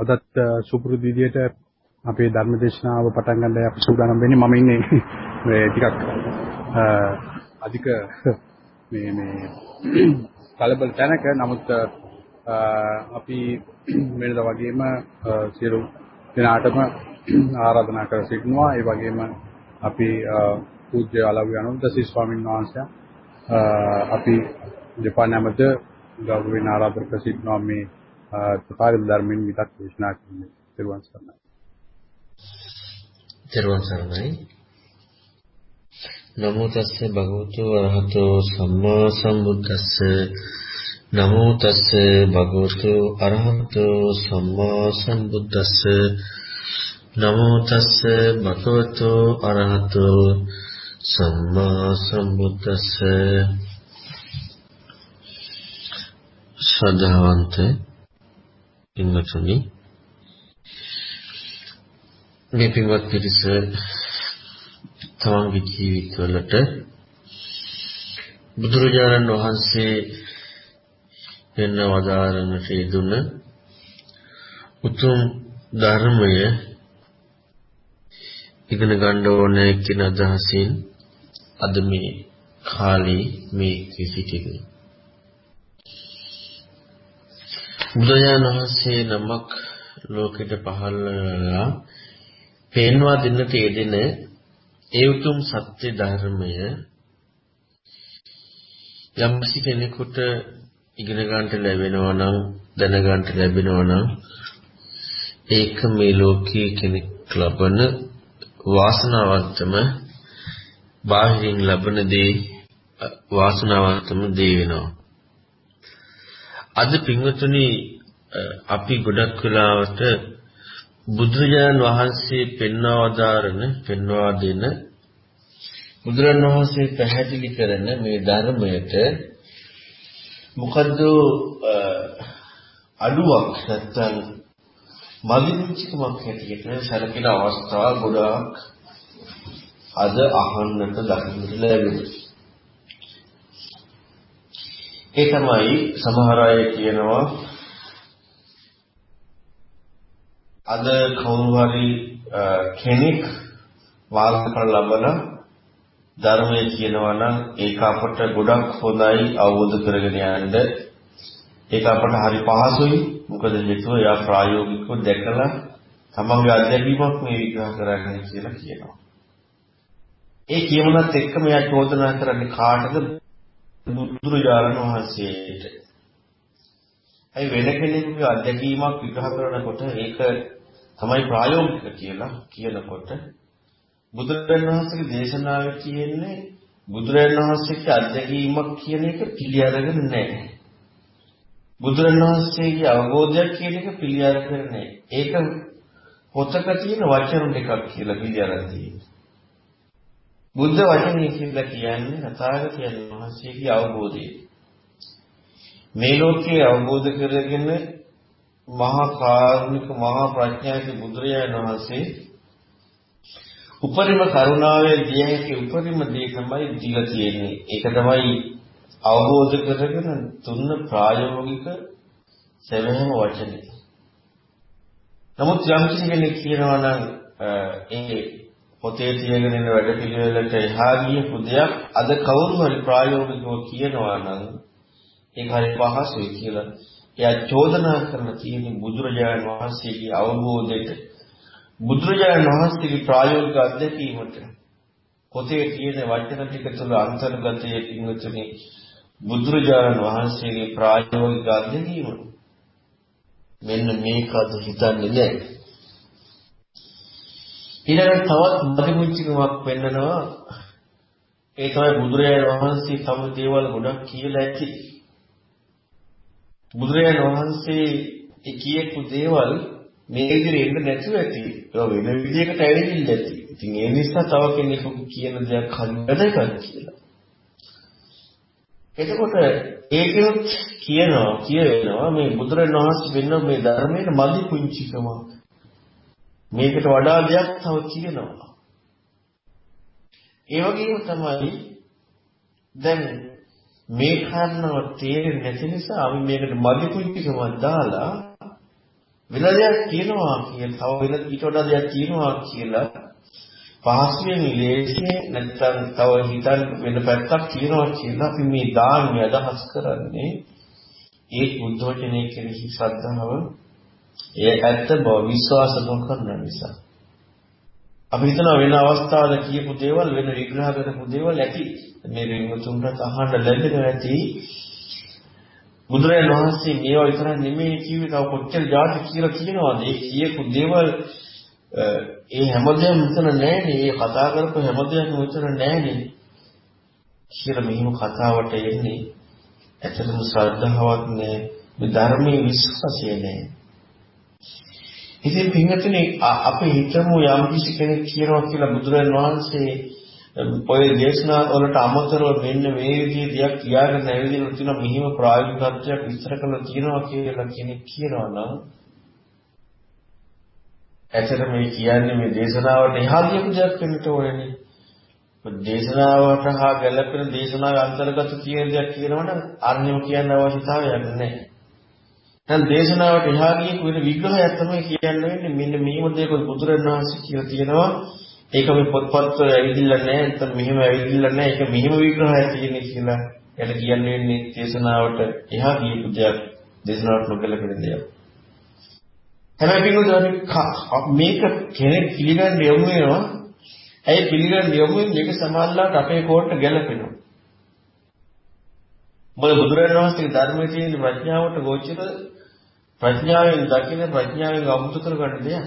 අදත් සුපුරුදු විදියට අපේ ධර්ම දේශනාව පටන් ගන්නයි අපි සූදානම් වෙන්නේ. මම ඉන්නේ මේ ටිකක් අධික මේ මේ කලබල තැනක. නමුත් අපි වෙනද වගේම සියලු දෙනාටම ආරාධනා කර සිටිනවා. ඒ වගේම අපි පූජ්‍ය අලව්‍ය අනුද්දසී ස්වාමීන් වහන්සේ අපි දෙපා නැමත ගෞරවයෙන් ආරාධනා කර සිටිනවා මේ පාරිම ධර්මයෙන් විතක් දේශනා කරන්න. ත්වන් සරණයි. ත්වන් සරණයි. නමෝ තස්ස භගවතු අරහතෝ සම්මා සම්බුද්දස්ස නමෝ තස්ස භගවතු අරහතෝ සම්මා සම්බුද්දස්ස නමෝ තස්ස භගවතු අරහතෝ සම්මා සම්බුද්දස්ස ශ්‍රද්ධාවන්ත පින්වත්නි. මේ පින්වත් පිරිස තමන්ගේ ජීවිතවලට බුදුරජාණන් වහන්සේ වෙන වදාරන්නට යෙදුන උතුම් ධර්මය ඉගෙන ගන්න ඕනේ කියන අදහසින් අද මේ කාලේ මේ සිටින්නේ බුදුරජාණන් වහන්සේ නමක් ලෝකෙට පහළ වෙලා පේනවා දෙන්නට යෙදෙන ඒ උතුම් සත්‍ය ධර්මය යම් කෙනෙකුට ඉගෙන ගන්නට ලැබෙනවා නම් දැන ගන්නට ලැබෙනවා නම් ඒක මේ ලෝකයේ කෙනෙක් ලබන වාසනාවන්තම බාහිරින් ලබන දේ වාසනාවන්තම දේ වෙනවා. අද පින්වතුනි අපි ගොඩක් වෙලාවට බුදුරජාණන් වහන්සේ පෙන්වා වදාරන පෙන්වා දෙන බුදුරජාණන් වහන්සේ පැහැදිලි කරන මේ ධර්මයට මොකද්ද අඩුවක් නැත්තම් මදිනුචිකමක් හැටියට සැලකෙන අවස්ථා ගොඩාක් අද අහන්නට දකින්නට ලැබෙනවා. ඒ තමයි සමහර අය කියනවා අද කවුරු හරි කෙනෙක් වාසකර ලබන ධර්මයේ කියනවා නම් ඒක අපට ගොඩක් හොඳයි අවබෝධ කරගෙන යන්න. ඒක අපට හරි පහසුයි. මොකද හේතුව එයා ප්‍රායෝගිකව දැකලා තමන්ගේ අත්දැකීමක් මේ විග්‍රහ කරන්නේ කියලා කියනවා. ඒ කියමනත් එක්කම එයා චෝදනා කරන්නේ කාටද? බුදුරජාණන් වහන්සේට. ඒ වෙන කෙනෙකුගේ අත්දැකීමක් විග්‍රහ කරනකොට ඒක තමයි ප්‍රායෝගික කියලා කියනකොට බුදුරජාණන් වහන්සේගේ දේශනාවේ කියන්නේ බුදුරජාණන් වහන්සේගේ අත්දැකීමක් කියන එක පිළි අරගෙන නැහැ. බුදුරජාණන් වහන්සේගේ අවබෝධයක් කියන එක පිළි අරගෙන නැහැ. ඒක පොතක තියෙන වචන දෙකක් කියලා පිළි අරන් තියෙනවා. බුද්ධ වචනේ කියලා කියන්නේ තථාගතයන් වහන්සේගේ අවබෝධය. මේ ලෝකයේ අවබෝධ කරගෙන මහා කාරුණික මහා ප්‍රඥාවේ බුදුරජාණන් වහන්සේ උපරිම කරුණාවෙන් දිය හැකි උපරිම දේ තමයි දීලා තියෙන්නේ. ඒක තමයි අවබෝධ කරගෙන තුන්න ප්‍රායෝගික සැලෙන වචනේ. නමුත් යම් කෙනෙක් කියනවා නම් ඒ පොතේ තියගෙන ඉන්න වැඩ පිළිවෙලට එහා ගියපු දෙයක් අද කවුරු හරි ප්‍රායෝගිකව කියනවා නම් ඒක හරි පහසුයි කියලා. එයා චෝදනා කරන තියෙන බුදුරජාණන් වහන්සේගේ අවබෝධයට බුදුරජාණන් වහන්සේගේ ප්‍රායෝගික අත්දැකීමට පොතේ තියෙන වචන ටික තුළ අන්තර්ගතයේ පින්වතුනි බුදුරජාණන් වහන්සේගේ ප්‍රායෝගික අත්දැකීම මෙන්න මේක අද හිතන්නේ නැහැ. ඊළඟට තවත් මදිමුච්චකමක් පෙන්නනවා ඒ තමයි බුදුරජාණන් වහන්සේ තම දේවල් ගොඩක් කියලා ඇති. බුදුරජාණන් වහන්සේ ඒ කියපු දේවල් මේ විදිහට එන්න නැතුව ඇති. ඒක වෙන විදිහකට ඇවිදින්න ඇති. ඉතින් ඒ නිසා තව කෙනෙකුගේ කියන දෙයක් හරියටද කියලා. එතකොට ඒකෙත් කියනවා කියවෙනවා මේ බුදුරජාණන් වහන්සේ වෙන මේ ධර්මයේ මදි පුංචිකමක් මේකට වඩා දෙයක් තව කියනවා. ඒ වගේම තමයි දැන් මේ කාරණාව තේරෙන්නේ නැති නිසා අපි මේකට මග කුංචිකමක් දාලා වෙන දෙයක් තියෙනවා කියලා තව වෙන ඊට වඩා දෙයක් තියෙනවා කියලා පහසුවෙන් ලේසියෙන් නැත්නම් තව හිතන් වෙන පැත්තක් තියෙනවා කියලා අපි මේ දාන්නේ අදහස් කරන්නේ ඒ බුද්ධ වචනේ කෙරෙහි ශ්‍රද්ධාව ඒ ඇත්ත බව විශ්වාස නොකරන නිසා. අපි හිතනවා වෙන අවස්ථාවක කියපු දේවල් වෙන විග්‍රහ කරපු දේවල් ඇති. මේ විමුතුන්ට අහන්න ලැබෙනවා ඇති. බුදුරජාණන් වහන්සේ මේවා විතරක් නෙමෙයි කිව්වේ තව කොච්චර જાති කියලා කියනවාද? ඒ කියපු දේවල් ඒ හැමදේම මෙතන නැහැනේ. ඒ කතා කරපු හැමදේම මෙතන නැහැනේ කියලා මෙහිම කතාවට එන්නේ. ඇත්තටම ශ්‍රද්ධාවක් නැහැ. මේ ධර්මයේ විශ්වාසය නැහැ. ඉතින් පින්වතුනි අපි හිතමු යම් කිසි කෙනෙක් කියනවා කියලා බුදුරජාණන් වහන්සේ ඔය දේශනා වලට අමතරව මෙන්න මේ විදිහේ දෙයක් කියාගෙන ඇවිදින්න තියෙනවා මෙහිම ප්‍රායෝගිකත්වයක් විස්තර කරලා තියෙනවා කියලා කෙනෙක් කියනවා නම් ඇත්තට මේ කියන්නේ මේ දේශනාවට එහා කියපු දෙයක් වෙන්න ඕනේ. දේශනාවට හා ගැළපෙන දේශනාවේ අන්තර්ගත කියන දෙයක් කියනවනම් අන්‍යම කියන්න අවශ්‍යතාවයක් නැහැ. දැන් දේශනාවට එහා ගියපු වෙන විග්‍රහයක් තමයි කියන්න වෙන්නේ. මෙන්න මේව දෙයක බුදුරණවහන්සේ කියලා තියෙනවා. ඒක මේ පොත්පත්වල ඇවිදින්න නැහැ. නැත්නම් මෙහෙම ඇවිදින්න නැහැ. ඒක මෙහෙම විග්‍රහයක් තියෙන්නේ කියලා. එයාට කියන්න වෙන්නේ දේශනාවට එහා ගියපු දෙයක්. දේශනාවට නොගැලපෙන දෙයක්. හැබැයි පිටුදානේ මේක කෙනෙක් පිළිගන්න යොමු වෙනවා. ඇයි පිළිගන්න යොමු වෙන්නේ? මේක සමාල්ලාට අපේ කෝට්ට ගැලපෙනවා. මොකද බුදුරජාණන් වහන්සේගේ ධර්මයේ තියෙන ප්‍රඥාවට ගෝචර ප්‍රඥාවෙන් දකින ප්‍රඥාවෙන් අමුතු කරගන්න දෙයක්.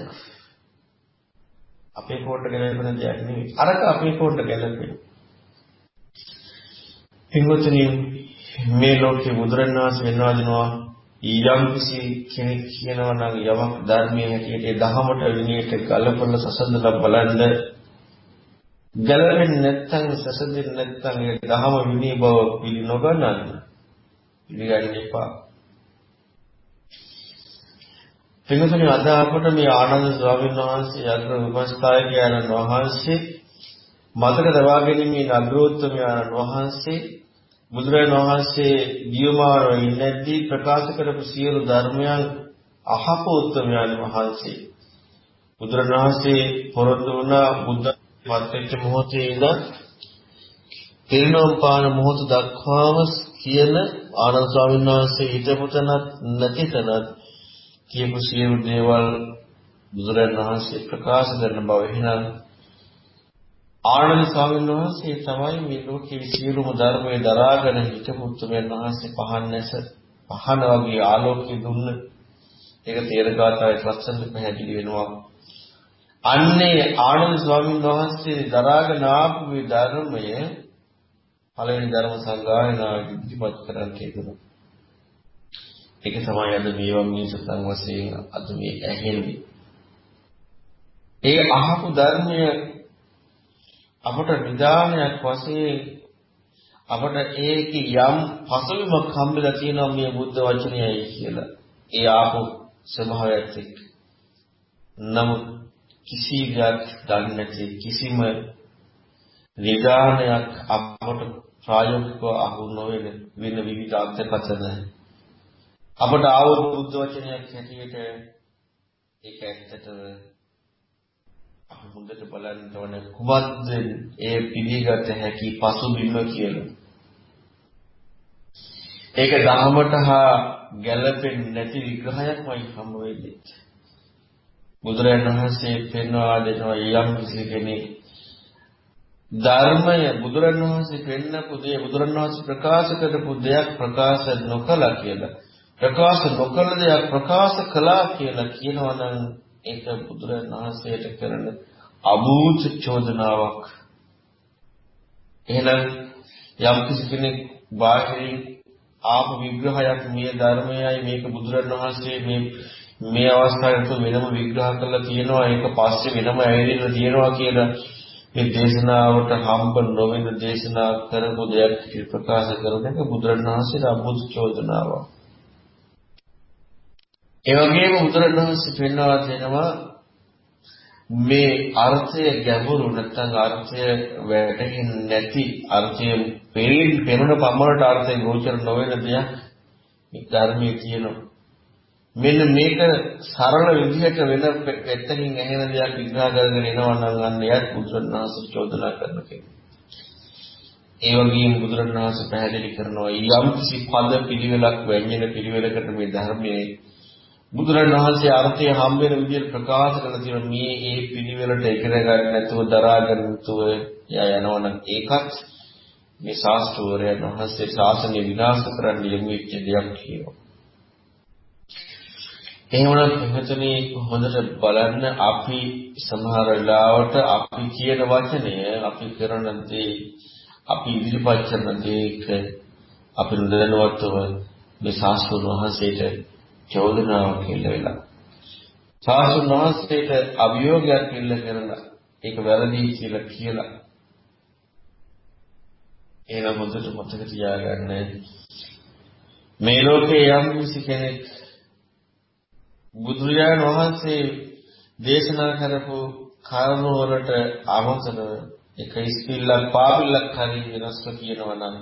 අපේ කෝට්ට ගැලපෙන දෙයක් නෙවෙයි. අරක අපේ කෝට්ට ගැලපෙන. පින්වත්නි මේ ලෝකේ බුදුරජාණන් වහන්සේ වෙනවාදිනවා යම් කිසි කෙනෙක් කියනවා නම් යමක් ධර්මයේ හැටියට ඒ දහමට විනයට ගලපලා සසඳලා බලන්න ගලවෙන්නේ නැත්නම් සසඳෙන්නේ නැත්නම් ඒ දහම විනය බව පිළි නොගන්නන්න පිළිගන්න එපා. එතනදී අද අපට මේ ආනන්ද ස්වාමීන් වහන්සේ අග්‍ර උපස්ථායකයන්න් වහන්සේ මතක තබා ගැනීමේ අග්‍රෝත්තමයන්න් වහන්සේ බුදුරජාණන් වහන්සේ දියමානව ඉන්නේදී ප්‍රකාශ කරපු සියලු ධර්මයන් අහපු උත්තමයන් වහන්සේ. බුදුරජාණන් වහන්සේ පොරොන්දු වුණ බුද්ධ මත්වෙච්ච මොහොතේ ඉඳන් පිරිනොම් පාන මොහොත දක්වාම කියන ආනන්ද ස්වාමීන් වහන්සේ හිතපු තැනත් නැති තැනත් කියපු සියලු දේවල් බුදුරජාණන් වහන්සේ ප්‍රකාශ කරන බව එහෙනම් ආනන්ද ස්වාමීන් වහන්සේ තමයි මේ ලෝකයේ සියලුම ධර්මයේ දරාගෙන හිටපු උතුමයන් වහන්සේ පහන් නැස පහන වගේ ආලෝකය දුන්න. ඒක තේරගතාවේ ලස්සනට පැහැදිලි වෙනවා. අන්නේ ආනන්ද ස්වාමීන් වහන්සේ දරාගෙන ආපු මේ ධර්මය පළවෙනි ධර්ම සංගායනාව ඉදිරිපත් කරන්න කියනවා. ඒක තමයි අද මේවා මේ සතන් වශයෙන් අද මේ ඇහෙන්නේ ඒ අහපු ධර්මය අපට නිදානයක් වශයෙන් අපට ඒකේ යම් පසුබිමක් හම්බෙලා තියෙනවා මේ බුද්ධ වචනයයි කියලා. ඒ ආපු ස්වභාවයත් එක්ක. නමුත් කිසි දෙයක් දන්නේ නැති කිසිම නිදානයක් අපට ප්‍රායෝගිකව අහු නොවන වෙන විවිධ අර්ථකථන අපට ආවොත් බුද්ධ වචනයක් හැටියට ඒක ඇත්තටම අපි හොඳට බලන්න ඕනේ කුමක්ද ඒ පිළිගත හැකි පසුබිම කියලා. ඒක දහමට හා ගැළපෙන්නේ නැති විග්‍රහයක්මයි හම්බ වෙන්නේ. බුදුරජාණන් වහන්සේ පෙන්වා දෙනවා යම් කිසි කෙනෙක් ධර්මය බුදුරජාණන් වහන්සේ පෙන්නපු දේ බුදුරජාණන් වහන්සේ ප්‍රකාශ කරපු දෙයක් ප්‍රකාශ නොකළා කියලා. ප්‍රකාශ නොකළ දෙයක් ප්‍රකාශ කළා කියලා කියනවා නම් ඒක බුදුරජාණන් වහන්සේට කරන අභූත චෝදනාවක්. එහෙනම් යම් කිසි කෙනෙක් බාහිරින් ආප විග්‍රහයක් මේ ධර්මයයි මේක බුදුරජාණන් වහන්සේ මේ මේ අවස්ථාවට වෙනම විග්‍රහ කරලා තියෙනවා ඒක පස්සේ වෙනම ඇවිදලා තියෙනවා කියලා මේ දේශනාවට හම්බ නොවන දේශනා කරපු දෙයක් ප්‍රකාශ කරන එක බුදුරජාණන් වහන්සේට අභූත චෝදනාවක්. ඒ වගේම බුදුරණවහන්සේ පෙන්වා දෙනවා මේ අර්ථය ගැඹුරු නැත්නම් අර්ථය වැටහෙන්නේ නැති අර්ථය පෙරෙන් පෙනුන පමණට අර්ථය ගෝචර නොවන දෙයක් මේ ධර්මයේ තියෙනවා. මෙන්න මේක සරල විදිහට වෙන පැත්තකින් ඇහෙන දෙයක් විග්‍රහ කරගෙන එනවා නම් අන්න එයත් බුදුරණවහන්සේ චෝදනා කරන කෙනෙක්. ඒ වගේම බුදුරණවහන්සේ පැහැදිලි කරනවා යම් කිසි පද පිළිවෙලක් වැඤ්ඤන පිළිවෙලකට මේ ධර්මයේ බුදුරණවහන්සේ අර්ථය හම් වෙන විදිහට ප්‍රකාශ කරලා තියෙනවා මේ ඒ පිළිවෙලට ඉගෙන ගන්න නැතුව දරා ගන්න නැතුව යා යනවනම් ඒකත් මේ ශාස්ත්‍රවරයන් වහන්සේ ශාසනය විනාශ කරන්න යොමු වෙච්ච දෙයක් කියනවා. එහෙමනම් එහෙතනේ හොඳට බලන්න අපි සමහර වෙලාවට අපි කියන වචනය අපි කරන දේ අපි ඉදිරිපත් කරන දේක අපි නොදැනුවත්ව මේ ශාස්ත්‍රඥ වහන්සේට චෝදනාවක් කියලා වෙලා. ශාස්ත්‍රඥ වහන්සේට අභියෝගයක් ඉල්ල කරලා ඒක වැරදි කියලා කියලා. එහෙනම් හොඳට මතක තියාගන්න මේ ලෝකේ යම් කිසි කෙනෙක් බුදුරජාණන් වහන්සේ දේශනා කරපු කරුණු වලට අමතරව එක ඉස්පිල්ලක් පාපිල්ලක් හරි වෙනස්ව කියනවා නම්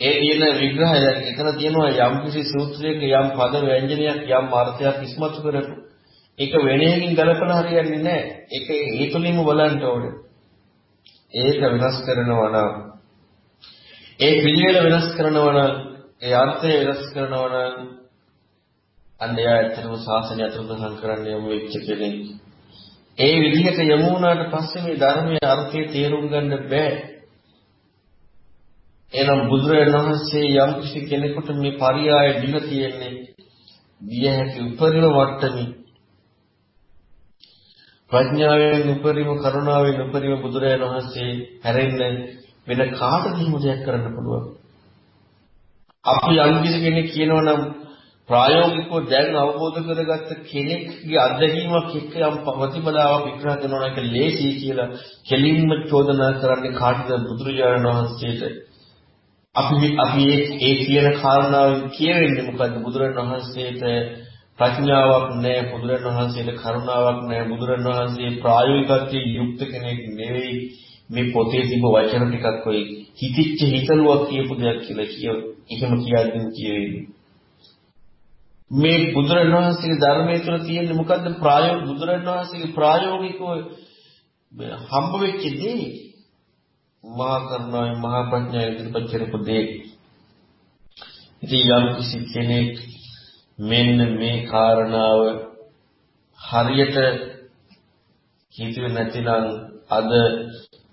ඒ කියන විග්‍රහය එතන තියෙනවා යම් කිසි සූත්‍රයක යම් පද ව්‍යංජනයක් යම් අර්ථයක් ඉස්මතු කරපු ඒක වෙන එකකින් ගලපලා හරියන්නේ නැහැ ඒක ඒ තුලින්ම බලන්න ඕනේ ඒක වෙනස් කරනවා නම් ඒ පිළිවෙල වෙනස් කරනවා නම් ඒ අර්ථය වෙනස් කරනවා නම් අන්න එයා ඇත්තටම ශාසනය අතුරුදහන් කරන්න යමු වෙච්ච කෙනෙක්. ඒ විදිහට යමු වුණාට පස්සේ මේ ධර්මයේ අර්ථය තේරුම් ගන්න බෑ. එහෙනම් බුදුරජාණන් වහන්සේ යම් කිසි කෙනෙකුට මේ පරියාය දීලා තියෙන්නේ දිය හැකි උපරිම වට්ටමි. ප්‍රඥාවෙන් උපරිම කරුණාවෙන් උපරිම බුදුරජාණන් වහන්සේ හැරෙන්න වෙන කාටද එහෙම දෙයක් කරන්න පුළුවන්? අපි යම් කිසි කෙනෙක් කියනවා නම් ප්‍රායෝගිකව දැන් අවබෝධ කරගත්ත කෙනෙක්ගේ අත්දැකීමක් එක්ක යම් ප්‍රතිපදාවක් විග්‍රහ කරනවා එක ලේසි කියලා කෙලින්ම චෝදනා කරන්නේ කාටද බුදුරජාණන් වහන්සේට? අපි අපි ඒ කියන කාරණාවෙන් කියවෙන්නේ මොකද්ද? බුදුරජාණන් වහන්සේට ප්‍රඥාවක් නැහැ බුදුරජාණන් වහන්සේට කරුණාවක් නැහැ බුදුරජාණන් වහන්සේ ප්‍රායෝගිකත්වයේ යුක්ත කෙනෙක් නෙවෙයි. මේ පොතේ තිබ්බ වචන ටිකක් ඔය හිතිච්ච හිතලුවක් කියපු දෙයක් කියලා කිය එහෙම කියද්දී කියෙන්නේ මේ බුදුරණවහන්සේගේ ධර්මයේ තුල තියෙන්නේ මොකද්ද? ප්‍රායෝගික බුදුරණවහන්සේගේ ප්‍රායෝගිකව හම්බ වෙච්ච දේ මහා කරුණාවේ මහා ප්‍රඥාවේ ඉදිරිපත් කරපු දේ. ඉතින් යම් කිසි කෙනෙක් මෙන්න මේ කාරණාව හරියට හිතුවේ නැතිනම් අද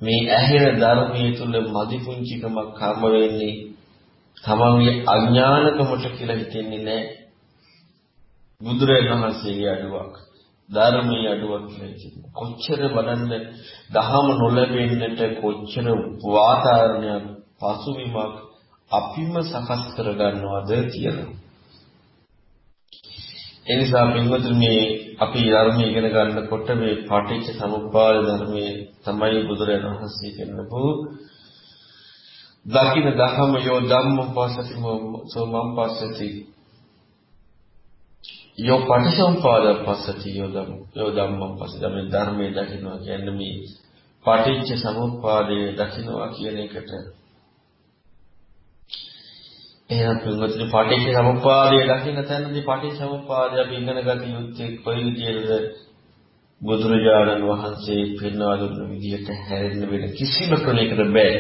මේ ඇහෙන ධර්මයේ තුල මදි පුංචිකමක් හම්බ වෙන්නේ තමන්ගේ අඥානකමට කියලා හිතෙන්නේ නැහැ. බුදුරජාණන් වහන්සේගේ අඩුවක්. ධර්මයේ අඩුවක් කියලා කියනවා. කොච්චර බලන්න දහම නොලැබෙන්නට කොච්චර වාතාවරණයක් පසුබිමක් අපිම සකස් කරගන්නවද කියලා. ඒ නිසා පින්වතුනි මේ අපි ධර්මය ඉගෙන ගන්නකොට මේ පාටිච්ච සමුප්පාද ධර්මයේ තමයි බුදුරජාණන් වහන්සේ කියනපු දකින්න දහම යෝ ධම්මං පස්සති සෝ මම් පස්සති යෝ පටිසම්පාද පස්සති යෝ ධම්ම යෝ ධම්මං පස්සති මේ ධර්මයේ දකින්නවා කියන්නේ මේ පටිච්ච සමුප්පාදයේ දකින්නවා කියන එකට. එහෙනම් තුන්වෙනි පටිච්ච සමුප්පාදයේ දකින්න තැනදී පටිච්ච සමුප්පාදය අපි ඉගෙන ගන්න යුත්තේ කොයි විදියටද? බුදුරජාණන් වහන්සේ පෙන්වා දුන්න විදියට හැරෙන්න වෙන කිසිම ක්‍රමයකට බෑ.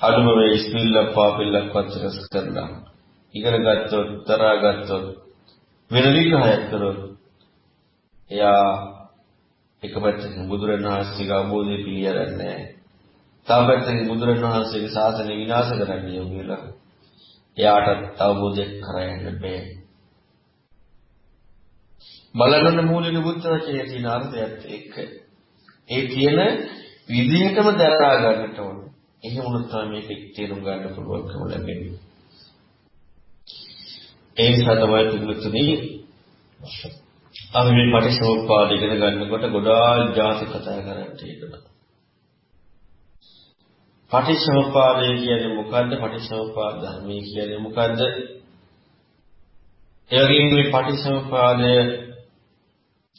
අඩුම වේ ඉස්මිල්ලා පාපිල්ලක් වචරස් කරලා ඉගෙන ගත්තොත් දරා ගත්තොත් වෙන විග්‍රහයක් කරොත් එයා එක පැත්තකින් බුදුරණවහන්සේගේ අවබෝධය පිළිගන්නේ නැහැ. තව පැත්තකින් බුදුරණවහන්සේගේ ශාසනය විනාශ කරන්න යොමු වෙලා එයාට අවබෝධයක් කරගන්න බෑ. බලන්න මූලික බුද්ධ වචනේ තියෙන අර්ථයත් එක්ක ඒ කියන විදිහටම දරා ගන්නට ඕනේ. එහෙම වුණොත් තමයි මේක තේරුම් ගන්න පුළුවන්කම ලැබෙන්නේ. ඒ නිසා තමයි පිළිතුරුනි අපි මේ පටිච්චසමුප්පාද ඉගෙන ගන්නකොට ගොඩාක් ಜಾති කතා කරන්න තියෙනවා. පටිච්චසමුප්පාදය කියන්නේ මොකද්ද? පටිච්චසමුප්පාද ධර්මය කියන්නේ මොකද්ද? ඒ වගේම මේ පටිච්චසමුප්පාදය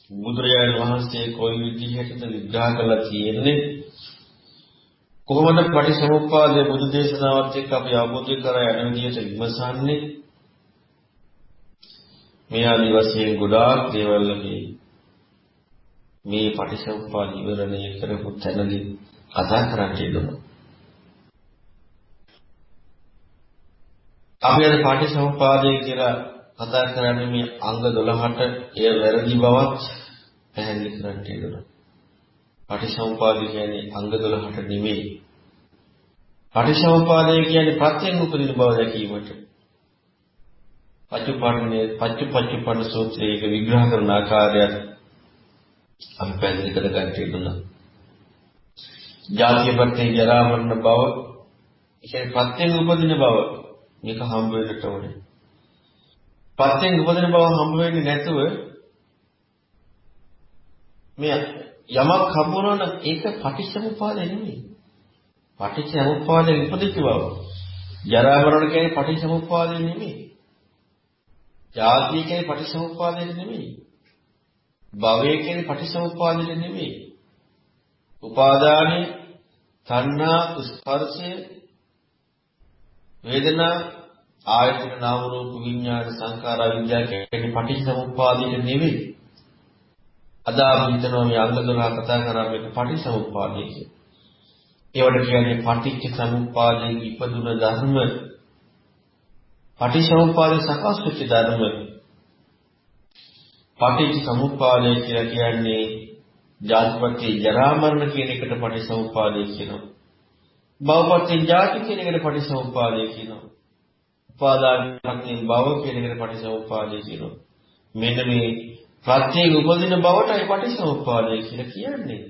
බුදුරජාණන් වහන්සේ කොයි විදිහටද විග්‍රහ කරලා තියෙන්නේ? කොහොමද පටිසමුප්පාදයේ බුදු දේශනාවත් එක්ක අපි අවබෝධ කර යන විදිහට විමසන්නේ මේ ආදි වශයෙන් ගොඩාක් දේවල් අපි මේ පටිසමුප්පාද ඉවරණය කරපු තැනදී කතා කරන්න ඉන්නවා. අපි අද පටිසමුප්පාදය කියලා කතා කරන්නේ මේ අංග 12ට එය වැරදි බවත් පැහැදිලි කරන්න ඉන්නවා. පටිසමුපාදය කියන්නේ අංග 12ට නෙමෙයි. පටිසමුපාදය කියන්නේ ප්‍රත්‍යයෙන් උපදින බව දැකීමට. පච්චුපන්නේ පච්චුපච්චුපන්න සූත්‍රයේක විග්‍රහ කරන ආකාරයත් අපි පැහැදිලි කර ගන්න තිබුණා. ජාතිය ප්‍රත්‍යය ජරා මරණ බව ඒ ප්‍රත්‍යයෙන් උපදින බව මේක හම්බ වෙන්නට ඕනේ. ප්‍රත්‍යයෙන් උපදින බව හම්බ වෙන්නේ නැතුව මේ යමක් හම්බුනොත් ඒක පටිච්චසමුප්පාදය නෙමෙයි. පටිච්චසමුප්පාදයෙන් ඉපදිච්ච බව. ජරා මරණ කියන්නේ පටිච්චසමුප්පාදය නෙමෙයි. ජාතිය කියන්නේ පටිච්චසමුප්පාදය නෙමෙයි. භවය කියන්නේ පටිච්චසමුප්පාදය නෙමෙයි. උපාදානෙ, තණ්හා, ස්පර්ශය, වේදනා, ආයතන නාම රූප විඥාන සංඛාර විද්‍යාව කියන්නේ පටිච්චසමුප්පාදය නෙමෙයි. අද අපි හිතනවා මේ අංග 12 කතා කරා මේක පටිච්චසමුප්පාදය කියලා. ඒවට කියන්නේ පටිච්ච සමුප්පාදයෙන් ඉපදුන ධර්ම පටිච්චසමුප්පාදේ සකස් වෙච්ච ධර්ම පටිච්ච සමුප්පාදය කියලා කියන්නේ ජාතිපත්‍ය ජරා මරණ කියන එකට පටිච්චසමුප්පාදය කියනවා. භවපත්‍ය ජාති කියන එකට පටිච්චසමුප්පාදය කියනවා. උපාදානපත්‍ය භව කියන එකට පටිච්චසමුප්පාදය කියනවා. මෙන්න මේ ප්‍රත්‍යයෙන් උපදින බවටයි පටිච්චසමුප්පාදය කියලා කියන්නේ.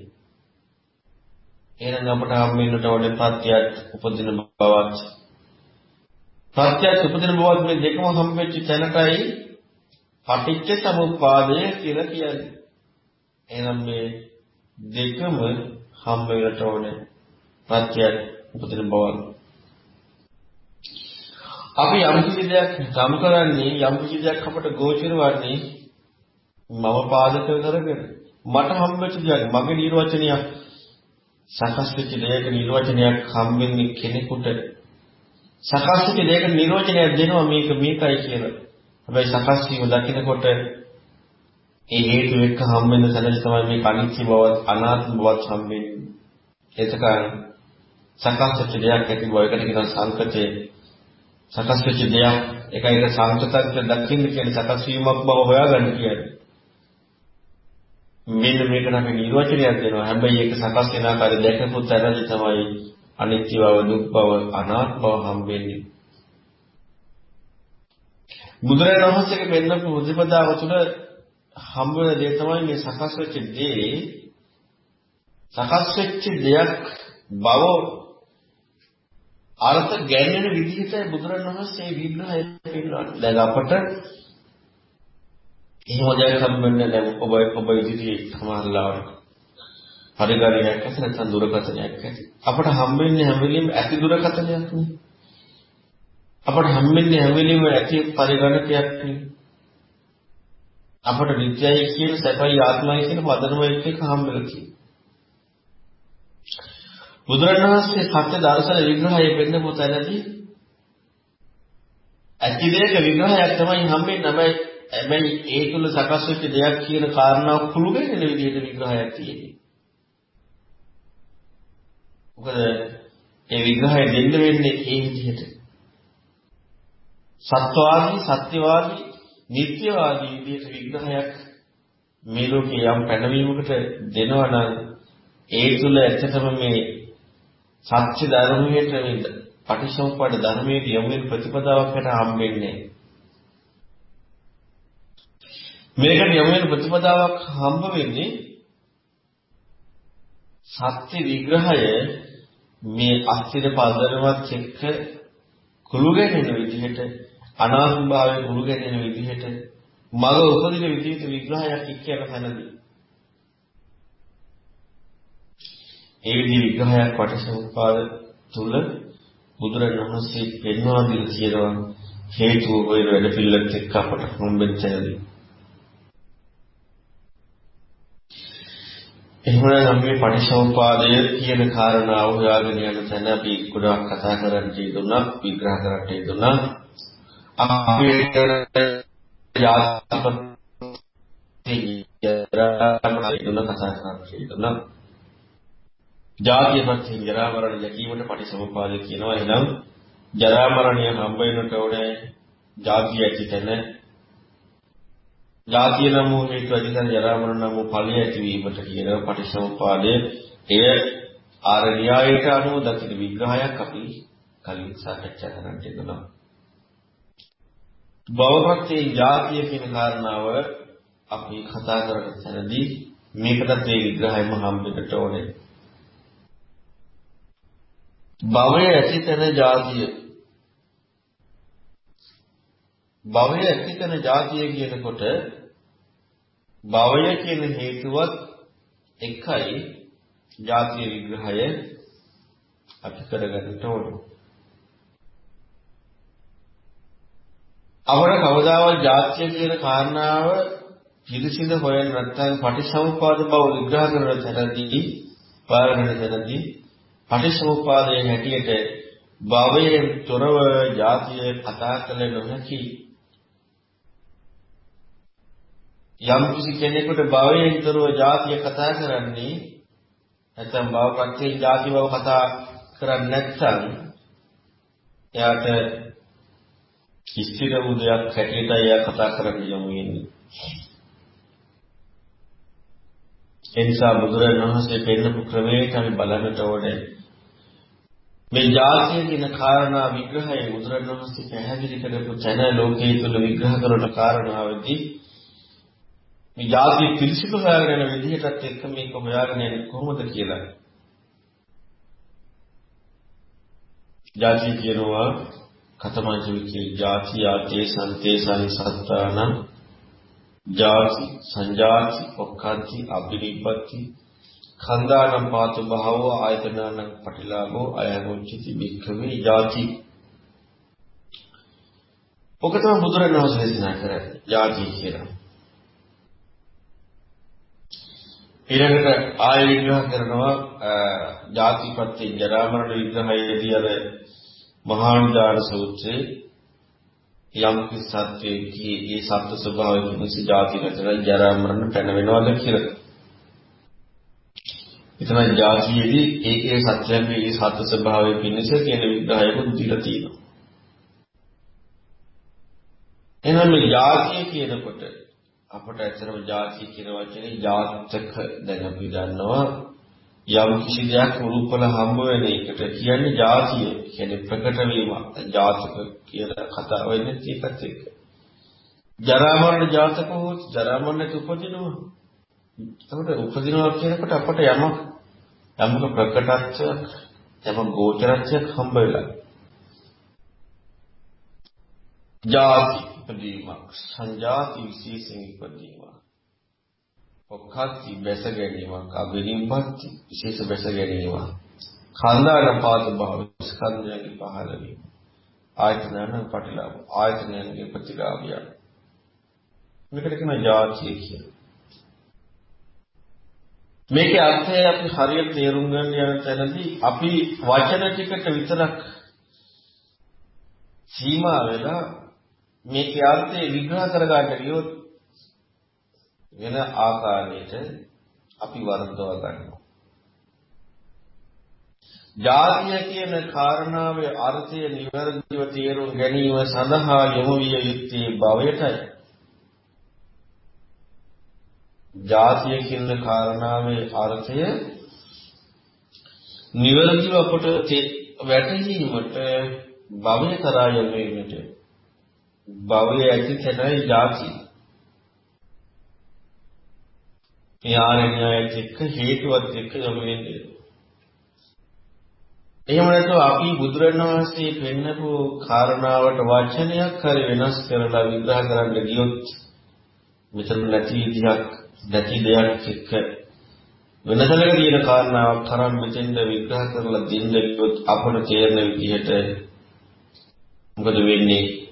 එහෙනම් අපට හම්බෙන්නට ඕනේ ප්‍රත්‍යයත් උපදින බවත්. ප්‍රත්‍යයත් උපදින බවත් මේ දෙකම හම්බෙච්ච තැනටයි පටිච්ච සමුප්පාදය කියලා කියන්නේ. එහෙනම් මේ දෙකම හම්බ වෙන්නට ඕනේ ප්‍රත්‍යයත් උපදින බවත්. අපි යම් කිසි දෙයක් ගම් කරන්නේ යම් කිසි දෙයක් අපට ගෝචර වන්නේ මම පාදක කරගෙන මට හම්බෙච්ච දෙයක් මගේ නිර්වචනයක් සකස් වෙච්ච දෙයක නිර්වචනයක් හම්බෙන්නේ කෙනෙකුට සකස් වෙච්ච දෙයක නිර්වචනයක් දෙනවා මේක මේකයි කියලා. හැබැයි සකස් වීම දකිනකොට ඒ හේතු එක්ක හම්බෙන සැලසි තමයි මේ අනිත්‍ය බවත් අනාත්ම බවත් හම්බෙන්නේ. එතකන් සකස් වෙච්ච දෙයක් ඇති බව එකට කියන සංකතේ සකස් වෙච්ච දෙයක් එක එක සංකතයක් දකින්න කියන්නේ සකස් වීමක් බව හොයාගන්න කියන්නේ. මෙන්න මේකට අපි නිර්වචනයක් දෙනවා. හැබැයි ඒක සකස් වෙන ආකාරය දැකපු තැනදී තමයි අනිත්‍ය බව, දුක් බව, අනාත්ම බව හම්බෙන්නේ. බුදුරජාණන් වහන්සේගේ පෙන්නපු බුද්ධපදාව තුළ හම්බ වෙන දේ තමයි මේ සකස් වෙච්ච දේ සකස් වෙච්ච දෙයක් බව අර්ථ ගැන්වෙන විදිහට බුදුරජාණන් වහන්සේ විග්‍රහය පෙන්නනවා. දැන් අපට එහෙම දෙයක් හම්බෙන්නේ දැන් ඔබ ඔබ ඉදිරියේ සමහරලාවට පරිගණකයක් ඇති නැත්නම් දුරකථනයක් ඇති. අපට හම්බෙන්නේ හැම වෙලෙම ඇති දුරකථනයක් නේ. අපට හම්බෙන්නේ හැම වෙලෙම ඇති පරිගණකයක් නේ. අපට නිත්‍යයි කියන සැපයි ආත්මයි කියන පදනම එක්ක හම්බෙලා තියෙනවා. බුදුරණවහන්සේ සත්‍ය දර්ශන විග්‍රහය පෙන්නපු තැනදී ඇති දෙයක විග්‍රහයක් තමයි හම්බෙන්නේ. හැබැයි ඒ තුල සකස් වෙච්ච දෙයක් කියන කාරණාව කුළු වෙන විදිහට විග්‍රහයක් තියෙන්නේ. මොකද ඒ විග්‍රහය දෙන්න වෙන්නේ ඒ විදිහට. සත්වාදී, සත්‍යවාදී, නිත්‍යවාදී විදිහට විග්‍රහයක් මේ ලෝකේ යම් පැනවීමකට දෙනවා නම් ඒ තුල ඇත්තටම මේ සත්‍ය ධර්මයට මේ පටිච්චසමුප්පාද ධර්මයේ යම් වෙන ප්‍රතිපදාවක් හැට හම්බෙන්නේ. මේකට යම් වෙන ප්‍රතිපදාවක් හම්බ වෙන්නේ සත්‍ය විග්‍රහය මේ අස්තිර පදනවත් එක්ක කුළු ගැනෙන විදිහට අනාත්ම භාවයේ කුළු ගැනෙන විදිහට මග උපදින විදිහට විග්‍රහයක් එක්ක යන තැනදී. ඒ විදිහ විග්‍රහයක් වටසමුපාද තුල බුදුරජාණන්සේ පෙන්වා දීලා තියෙනවා හේතුව ඔය වැඩ පිළිවෙලත් එක්ක අපට හම්බෙච්චදී එහෙමනම් අපි පටිච්චසමුපාදය කියන කාරණාව හොයාගෙන යන තැන අපි ගොඩාක් කතා කරන්න තියදුනා විග්‍රහ කරන්න තියදුනා අපි යාත්‍රාපති යරාමන කතා කරන්න තියදුනා ජාතිය පත්‍ය ජරා මරණ යකීමට පටිච්චසමුපාදය කියනවා. එහෙනම් ජරා මරණය හම්බ වෙනට ඕනේ ජාතිය ඇති තැන ජාතිය නම් වූ හේතු අධිකරණ ජරා මරණ නම් වූ ඵලය ඇතිවීමට කියන පටිච්චසමුපාදය එය ආර්යයට අනුව දකින විග්‍රහයක් අපි කලින් සාකච්ඡා කරන්න තිබුණා. භවපත්තේ ජාතිය කියන කාරණාව අපි කතා කරන තැනදී මේකටත් මේ විග්‍රහයම හම්බෙන්නට ඕනේ. භවය ඇති තැන ජාතිය භවය ඇති කරන જાතිය කියනකොට භවය කියන හේතුවත් එකයි ජාතිය විග්‍රහය අපි කරගන්නට ඕන. අපර කවදාවත් ජාතිය කියන කාරණාව පිළිසිඳ හොයන්න නැත්නම් පටිසමුපාද බව විග්‍රහ කරන තැනදී පාරණ තැනදී පටිසමුපාදයේ හැටියට භවයෙන් තොරව ජාතිය කතා කළ නොහැකි යම්කිසි කෙනෙකුට භවයෙන් තොරව ජාතිය කතා කරන්නේ නැත්නම් භව ප්‍රත්‍යයෙන් ජාති භව කතා කරන්නේ නැත්නම් එයාට ස්ථිර වූ දෙයක් හැටියට එයා කතා කරන්න යමු වෙන්නේ. එනිසා බුදුරණවහන්සේ පෙන්නපු ක්‍රමයට අපි බලන්නට ඕනේ. මේ ජාතිය කියන කාරණා විග්‍රහය බුදුරණවහන්සේ පැහැදිලි කරපු තැන ලෝකයේ තුල විග්‍රහ කරන කාරණාවදී මේ ජාතිය පිළිසිදු හොයාගෙන යන විදිහටත් එක්ක මේක හොයාගෙන යන්නේ කොහොමද කියලා. ජාතිය කියනවා කතමංච විචේ ජාති ආතේ සන්තේ සංසත්තාන ජාති සංජාති ඔක්කාන්ති අබ්බිනිප්පති khන්දානම් පාතු භාවෝ ආයතනානම් පටිලාභෝ අයංගොච්චති බික්ඛවේ ජාති ඔක තමයි බුදුරණවහන්සේ දේශනා කරන්නේ ජාති කියලා. ඊළඟට ආය විග්‍රහ කරනවා ජාතිපත්‍ය ජරා මරණ විග්‍රහයේදී අර මහානිදාන සූත්‍රයේ යම් කිසත්‍යයේ ඒ සත්‍ය ස්වභාවය නිසා ජාති නැතර ජරා මරණ පැන වෙනවද කියලා. එතන ජාතියේදී ඒකේ සත්‍යයන්ගේ ඒ සත්‍ය ස්වභාවය පිණිස කියන විග්‍රහයකුත් දීලා තියෙනවා. එහෙනම් මේ ජාතිය කියනකොට අපට ඇත්තම ಜಾති කියන වචනේ ජාතක දැන් අපි දන්නවා යම් කිසි දෙයක් රූපවල හම්බ වෙන එකට කියන්නේ ජාතිය. කියන්නේ ප්‍රකට වීම. ජාතක කියලා කතා වෙන්නේ ඒකත් එක්ක. ජරා මරණ ජාතක හොත් ජරා මරණට උපදිනවා. එතකොට උපදිනවා කියනකොට අපට යමක් යමක ප්‍රකටත්වයක් යම ගෝචරත්වයක් හම්බ වෙලා. ජාති ඉපදීමක් සංජාති විශේෂයෙන් ඉපදීමක් ඔක්කත්ති බැස ගැනීමක් අබිනිම්පත්ති විශේෂ බැස ගැනීමක්. කන්දාන පාද භාව ස්කන්ධයන්ගේ පහළ වීම. ආයතනයන් පටිලාභ ආයතනයන්ගේ ප්‍රතිලාභය මේකට කියන ජාතිය කියලා. මේකේ අර්ථය අපි හරියට තේරුම් ගන්න යන තැනදී අපි වචන ටිකට විතරක් සීමා වෙලා මේකේ අර්ථය විග්‍රහ කරගන්න ගියොත් වෙන ආකාරයකට අපි වර්ධව ගන්නවා. ජාතිය කියන කාරණාවේ අර්ථය නිවැරදිව තේරුම් ගැනීම සඳහා යොමු විය යුත්තේ භවයටයි. ජාතිය කියන කාරණාවේ අර්ථය නිවැරදිව අපට වැටහීමට භවය කරා යොමු වීමට භවයේ ඇති තැනයි ಜಾති. මේ ආරණ්‍යයත් එක්ක හේතුවත් එක්ක යොමු වෙන්නේ. එහෙම නැත්නම් අපි බුදුරණවහන්සේ පෙන්නපු කාරණාවට වචනයක් හරි වෙනස් කරලා විග්‍රහ කරන්න ගියොත් මෙතන නැති විදිහක් නැති දෙයක් එක්ක වෙනසලක තියෙන කාරණාවක් තරම් මෙතෙන්ද විග්‍රහ කරලා දෙන්න ගියොත් අපට තේරෙන විදිහට මොකද වෙන්නේ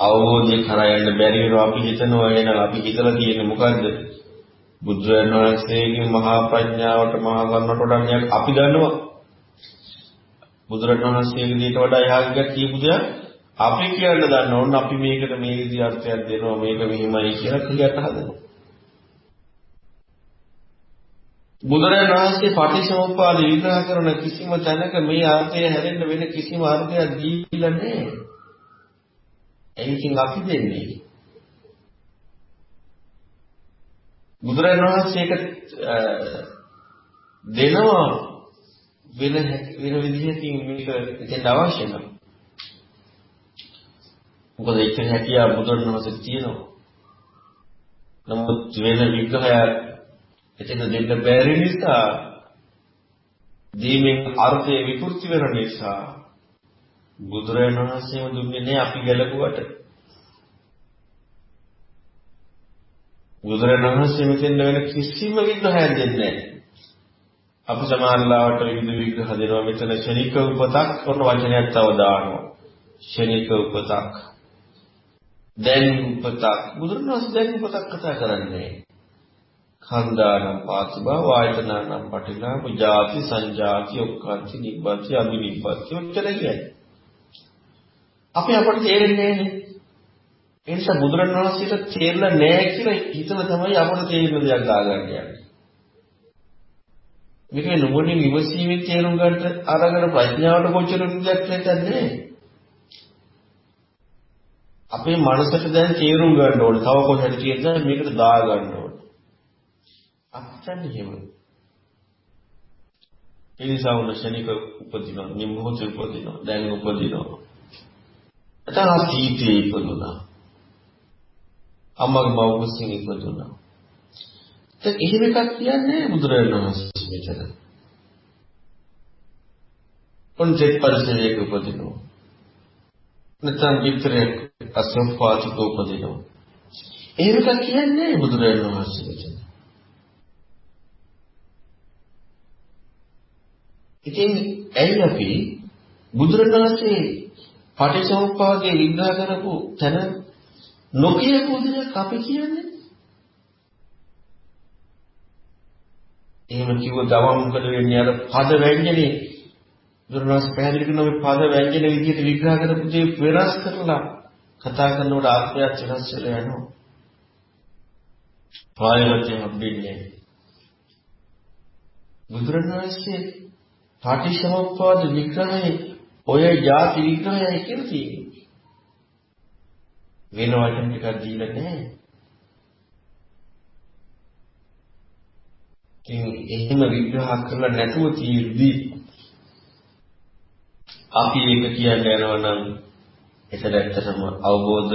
අවබෝධය කරා යන්න බැරි වෙනවා අපි හිතනවා එහෙනම් අපි හිතලා තියෙන්නේ මොකද්ද බුදුරජාණන් වහන්සේගේ මහා ප්‍රඥාවට මහා කරුණට වඩා මෙයක් අපි දන්නවා. බුදුරජාණන් වහන්සේගේ දේට වඩා එහාට කියපු දෙයක් අපි කියන්න දන්න ඕන අපි මේකට මේ විදිහ අර්ථයක් දෙනවා මේක මෙහිමයි කියලා කියන්න හදනවා. බුදුරජාණන් වහන්සේ පටිච්චසමුප්පාද විග්‍රහ කරන කිසිම තැනක මේ අර්ථය හැරෙන්න වෙන කිසිම අර්ථයක් දීලා නැහැ. ඒකකින් අපි දෙන්නේ. බුදුරජාණන් වහන්සේක දෙනවා වෙන වෙන විදිහකින් මේක දෙන්න අවශ්‍ය නැහැ. මොකද ඒක හැකියාව බුදුරජාණන් වහන්සේ තියෙනවා. නමුත් වෙන විග්‍රහයක් එතන දෙන්න බැරි නිසා දීමෙන් අර්ථය විකෘති වෙන නිසා බුදුරජාණන් වහන්සේම දුන්නේ නැහැ අපි ගැලපුවට. බුදුරජාණන් වහන්සේ මෙතෙන් වෙන කිසිම විග්‍රහයක් දෙන්නේ නැහැ. අපි සමානලාවට විවිධ විග්‍රහ දෙනවා මෙතන ශනික උපතක් කරන වචනයක් තව දානවා. ශනික උපතක්. දැන් උපතක් බුදුරණවහන්සේ දැන් උපතක් කතා කරන්නේ. කන්දානම් පාතිබා වායතනානම් පටිලා විජාති සංජාති ඔක්කාන්ති නිබ්බති අභිනිබ්බති ඔච්චර කියන්නේ. අපි අපට තේරෙන්නේ නැහැ. ඒ නිසා බුදුරණවහන්සේට තේරෙලා නැහැ කියලා හිතන තමයි අපට තේරෙන දෙයක් දාගන්න යන්නේ. මේක නුඹුනේ විමසීමේ තේරුම් ගන්නට අරගෙන ප්‍රඥාවට කොච්චර විදියක් නැතන්නේ. අපේ මනසට දැන් තේරුම් ගන්න ඕනේ. තව කොහෙද තියෙද්ද මේකට දා ගන්න ඕනේ. අපිටන්නේ එහෙම. ඒ නිසා උන ශනික උපදිනවා, නිම්බෝත උපදිනවා, දැන් උපදිනවා. එතන සීතේ ඉපදුනා. අම්මගේ මව කුසින් ඉපදුනා. දැන් එහෙම එකක් කියන්නේ බුදුරජාණන් වහන්සේ මෙතන. ඔන්ජෙත් පරිසරයක උපදිනවා. නැත්නම් විතරයක් අසම්පාතික උපදිනවා. එහෙම එකක් කියන්නේ බුදුරජාණන් වහන්සේ මෙතන. ඉතින් ඇයි අපි බුදුරජාණන් වහන්සේ පටිච්චසමුප්පාදයේ විග්‍රහ කරපු තැන නොකියපු දෙයක් අපි කියන්නේ එහෙම කිව්ව ගමන් මොකද වෙන්නේ අර පද වැංජනේ දුරනස් පැහැදිලි කරන මේ පද වැංජන විදිහට විග්‍රහ කරපු දේ වෙනස් කරලා කතා කරනකොට ආත්මයක් වෙනස් වෙලා යනවා. ප්‍රායෝගිකව හම්බෙන්නේ. බුදුරණවහන්සේ පාටිසමුප්පාද විග්‍රහයේ ඔය ಜಾති විග්‍රහයයි කියලා තියෙන්නේ. වෙන වචන ටිකක් දීලා නැහැ. ඉතින් එහෙම විග්‍රහ කරලා නැතුව තියෙද්දි අපි ඒක කියන්න යනවා නම් එතන ඇත්තටම අවබෝධ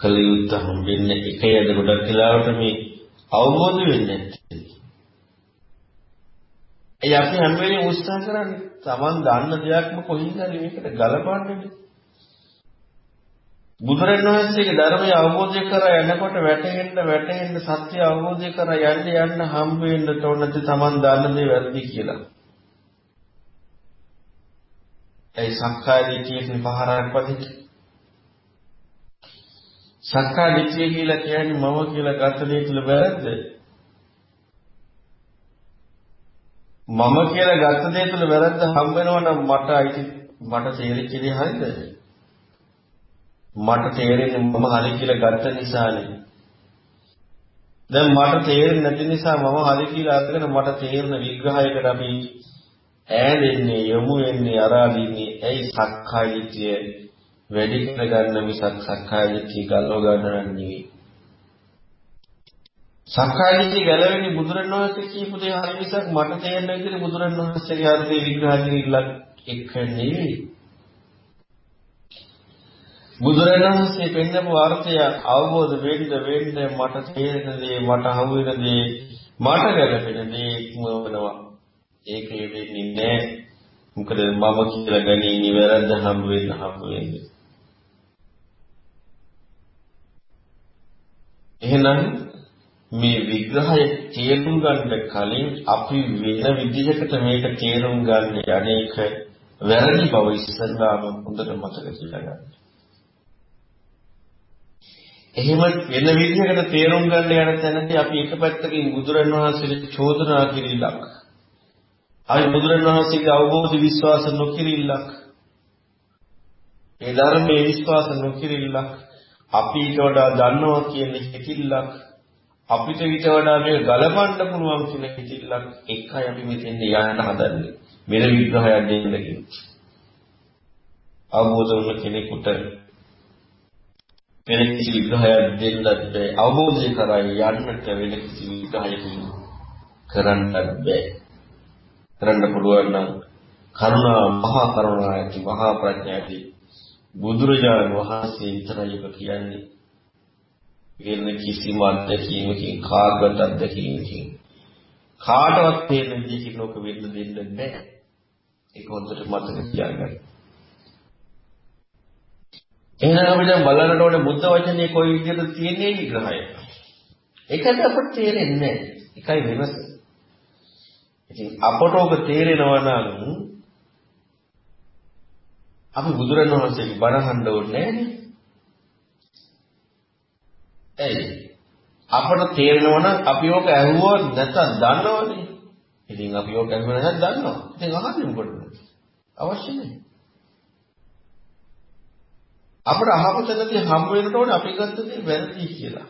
කළ යුත්තේ හම්බෙන්නේ එකයද ගොඩක් වෙලාවට මේ අවබෝධ වෙන්නේ නැත්තේ. ඒ අපි හැම වෙලේම උත්සාහ කරන්නේ Taman දන්න දෙයක්ම කොහින්ද මේකට ගලපන්නේ. බුදුරණවහන්සේගේ ධර්මය අවබෝධ කර යනකොට වැටෙන්න වැටෙන්න සත්‍ය අවබෝධ කර යන්න යන්න හම්බ වෙන්න තෝරනද Taman දන්න දේ වැරදි කියලා. ඒ සක්කාය දිට්ඨියෙන් පහරක් වදින්න. සක්කාය දිට්ඨිය කියලා කියන්නේ මම කියලා ගත දේ තුල වැරද්ද. මම කියලා ගත දේ තුල වැරද්ද හම්බ වෙනවා නම් මට අයිති මට තේරිච්ච දේ හරිද? මට තේරෙන්නේ මම හරි කියලා ගත්ත නිසානේ. දැන් මට තේරෙන්නේ නැති නිසා මම හරි කියලා අරගෙන මට තේරෙන විග්‍රහයකට අපි ඈදෙන්නේ යොමු වෙන්නේ අරාදීන්නේ ඇයි සක්කාය දිට්ඨිය වැඩි කරගන්න මිසක් සක්කාය දිට්ඨිය ගල්ව ගන්න නෙවෙයි. සක්කාය දිට්ඨිය ගැලවෙන්නේ බුදුරණවහන්සේ කියපු දේ හරි මිසක් මට තේරෙන විදිහට බුදුරණවහන්සේගේ අර්ථය විග්‍රහ කිරීලක් එක්ක නෙවෙයි. බුදුරණවහන්සේ පෙන්නපු අර්ථය අවබෝධ වෙන්න වෙන්න මට තේරෙන දේ මට හමු වෙන දේ මට ගැලපෙන දේ ඉක්මවනවා. ඒක වෙන්නේ නැහැ. මොකද මම කියලා ගන්නේ වැරද්ද හම්බ වෙන්න හම්බ වෙන්නේ. එහෙනම් මේ විග්‍රහය තේරුම් ගන්න කලින් අපි වෙන විදිහකට මේක තේරුම් ගන්න යන්නේක වැරදි බව ඉස්සෙල්ලාම හොඳට මතක තියාගන්න. එහෙම වෙන විදිහකට තේරුම් ගන්න යන තැනදී අපි එක පැත්තකින් බුදුරණවහන්සේට චෝදනා කිරීලක්. අපි බුදුරණවහන්සේගේ අවබෝධ විශ්වාස නොකිරීලක්. ඒ ධර්මයේ විශ්වාස නොකිරීලක්. අපි ඊට වඩා දන්නවා කියන හිතිල්ලක්. අපිට ඊට වඩා මේක ගලපන්න පුළුවන් කියන හිතිල්ලක් එකයි අපි මෙතෙන්ද යන්න හදන්නේ. වෙන විග්‍රහයක් දෙන්න කියලා. අවබෝධ වුණ කෙනෙකුට වෙන කිසි විග්‍රහයක් දෙන්නත් බෑ. අවබෝධය කරා යන්නට වෙන කිසි විග්‍රහයකින් කරන්නත් බෑ. කරන්න පුළුවන් නම් කරුණා මහා කරුණා ඇති මහා ප්‍රඥා ඇති බුදුරජාණන් වහන්සේ විතරයි ඔබ කියන්නේ. වෙන කිසිම අත්දැකීමකින් කාගවත් අත්දැකීමකින් කාටවත් තේරෙන විදිහකින් ඔක වෙන්න දෙන්න බෑ. ඒක හොඳට මතක තියාගන්න. එහෙනම් අපි දැන් බලන්න ඕනේ බුද්ධ වචනේ කොයි විදිහට තියෙන්නේ විග්‍රහය. ඒකද අපට තේරෙන්නේ නැහැ. ඒකයි වෙනස. ඉතින් අපට ඔබ තේරෙනවා නම් අපි බුදුරණවහන්සේගේ බණ අහන්න ඕනේ නැහැ. ඇයි? අපට තේරෙනවා නම් අපි ඕක ඇහුවොත් නැත්නම් දන්නවනේ. ඉතින් අපි ඕක ඇහුව නැත්නම් දන්නවා. ඉතින් අහන්නේ මොකටද? අවශ්‍ය නැහැ. අපිට අහපු තැනදී හම් වෙනකොට අපි ගත්ත දේ වැරදි කියලා.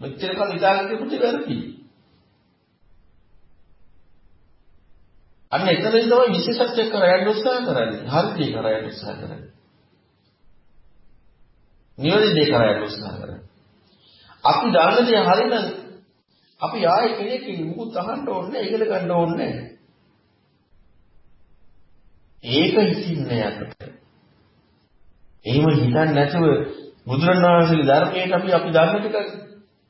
මෙච්චර කල් ඉඳාගෙන තිබුණේ වැරදි. අන්න එතනදී තමයි විශේෂත්වයක් කරන්න උත්සාහ කරන්නේ. හරි දේ කරන්න උත්සාහ කරන්නේ. නිවැරදි දේ කරන්න උත්සාහ කරන්නේ. අපි දන්න දේ හරිනම් අපි ආයේ කෙනෙක්ගෙන් මුකුත් අහන්න ඕනේ නැහැ, ඉගෙන ගන්න ඕනේ නැහැ. ඒක හිතින්නේ අපිට. එහෙම හිතන්නේ නැතුව බුදුරණවහන්සේගේ ධර්මයට අපි අපි දන්න ටික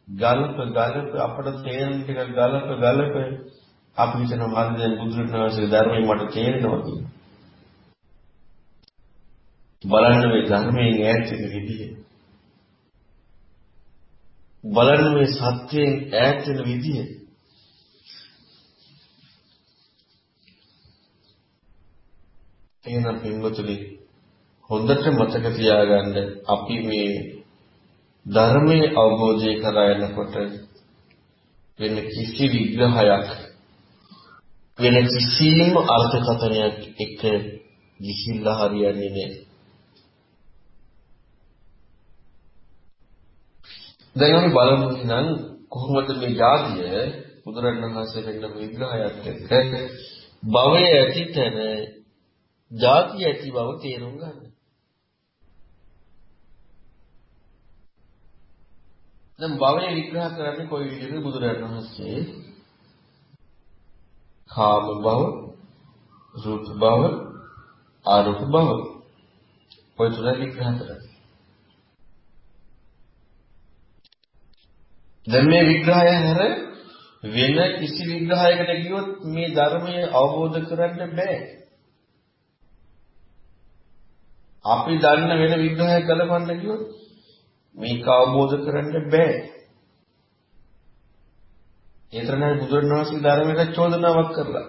ගල්ප ගල්ප අපට තේරෙන ටික ගල්ප ගල්ප අපි හිතනවා හරි දැන් බුදුරණවහන්සේගේ ධර්මයෙන් මට තේරෙනවා කියලා. බලන්න මේ ධර්මයෙන් ඈත් වෙන විදිය. බලන්න මේ සත්‍යයෙන් ඈත් වෙන විදිය. එහෙනම් පින්වතුනි හොඳට මතක තියාගන්න අපි මේ ධර්මයේ අවබෝධය කරා යනකොට වෙන කිසි විග්‍රහයක් වෙන කිසිම අර්ථකථනයක් එක ගිහිල්ලා හරියන්නේ නැහැ. දැන් අපි බලමු නම් කොහොමද මේ જાතිය බුදුරණවහන්සේ දෙන්න විග්‍රහයක් එක්ක භවයේ ඇතිතන જાතිය ඇති බව තේරුම් ගන්න. දැන් භවය විග්‍රහ කරන්නේ කොයි විදිහටද බුදුරජාණන් වහන්සේ? කාම භව, රූප භව, ආරූප භව. ඔය තුන විග්‍රහ කරන්නේ. දැන් මේ විග්‍රහය හැර වෙන කිසි විග්‍රහයකට ගියොත් මේ ධර්මය අවබෝධ කරගන්න බෑ. අපි දන්න වෙන විග්‍රහයක් ගලපන්න ගියොත් මේක අවබෝධ කරන්න බෑ. ඒතරණයි බුදුරණවහන්සේ ධර්මයට චෝදනාවක් කරලා.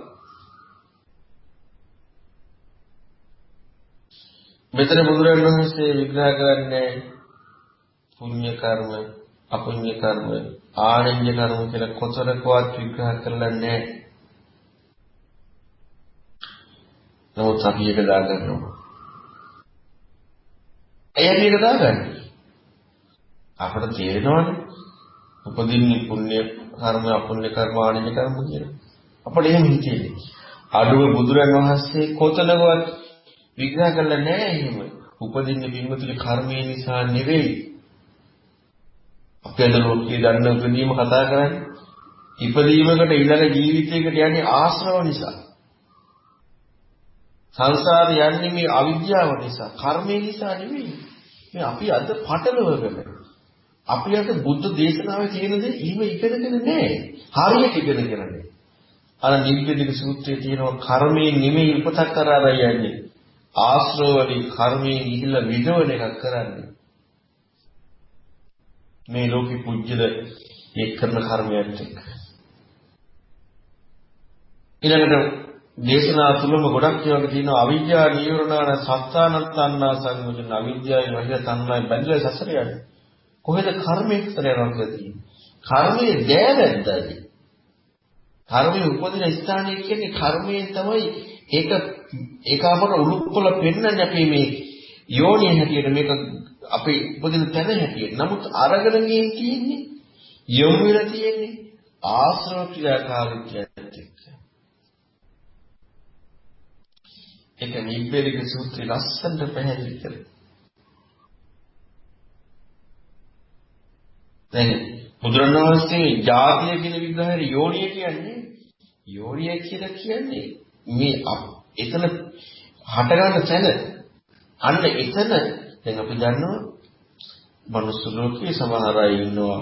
මෙතන බුදුරණවහන්සේ විග්‍රහ කරන්නේ පුණ්‍ය කර්ම, අපුණ්‍ය කර්ම, ආනන්‍ය කර්ම කියලා කොතරකවත් විග්‍රහ කරලා නැහැ. නමුත් අපි ඒක දාගන්නවා. එයා මේක දාගන්නේ. අපට තේරෙනවනේ. උපදින්නේ පුණ්‍ය කර්ම අපුණ්‍ය කර්ම ආනිජ කර්ම කියලා. අපට එහෙම හිතෙන්නේ. අඩුව බුදුරන් වහන්සේ කොතනවත් විග්‍රහ කරලා නැහැ එහෙම. උපදින්නේ පින්වතුනි කර්මය නිසා නෙවෙයි. අපි අද ලෝකයේ දන්න උපදීම කතා කරන්නේ. ඉපදීමකට ඊළඟ ජීවිතයකට යන්නේ ආශ්‍රව නිසා. සංසාරේ යන්නේ මේ අවිද්‍යාව නිසා, කර්මය නිසා නෙවෙයි. මේ අපි අද පටලවගෙන අපි අද බුද්ධ දේශනාවේ තියෙන දේ ඊම ඉගෙනගෙන නැහැ. හරියට ඉගෙනගෙන නැහැ. අර නිබ්බිදික සූත්‍රයේ තියෙනවා කර්මයෙන් නෙමෙයි උපතක් කරාරයි යන්නේ. ආශ්‍රව වලින් කර්මයෙන් ගිහිල්ලා විදවන එකක් කරන්නේ. මේ ලෝකෙ පුජ්‍යද එක් කරන කර්මයක් එක්ක. ඊළඟට දේශනා තුලම ගොඩක් ඒවාගේ තියෙනවා අවිද්‍යාව නියුරණාන සත්තානත්තන්නා සංයෝජන අවිද්‍යාවෙන් වහිර තණ්හාවෙන් බැඳලා සසර යන්නේ. කොහෙද කර්මයේ විතර යනවා කියලා තියෙන්නේ. කර්මයේ දෑවැද්දයි. කර්මයේ උපදින ස්ථානය කියන්නේ කර්මයෙන් තමයි ඒක ඒක අපට උරුප්පල පෙන්වන්නේ අපි මේ යෝනිය හැටියට මේක අපේ උපදින තැන හැටියට. නමුත් අරගෙන ගින් තියෙන්නේ යොමු වෙලා තියෙන්නේ ආශ්‍රව ක්‍රියාකාරීත්වයට එක්ක. ඒක නිබ්බේරික සූත්‍රය ලස්සනට පැහැදිලි කරනවා. දැන් බුදුරණවහන්සේ ජාතිය කියන විග්‍රහයේ යෝනිය කියන්නේ යෝනිය කියලා කියන්නේ මේ එතන හටගන්න තැන අන්න එතන දැන් අපි දන්නවා මනුස්ස ලෝකයේ සමහර අය ඉන්නවා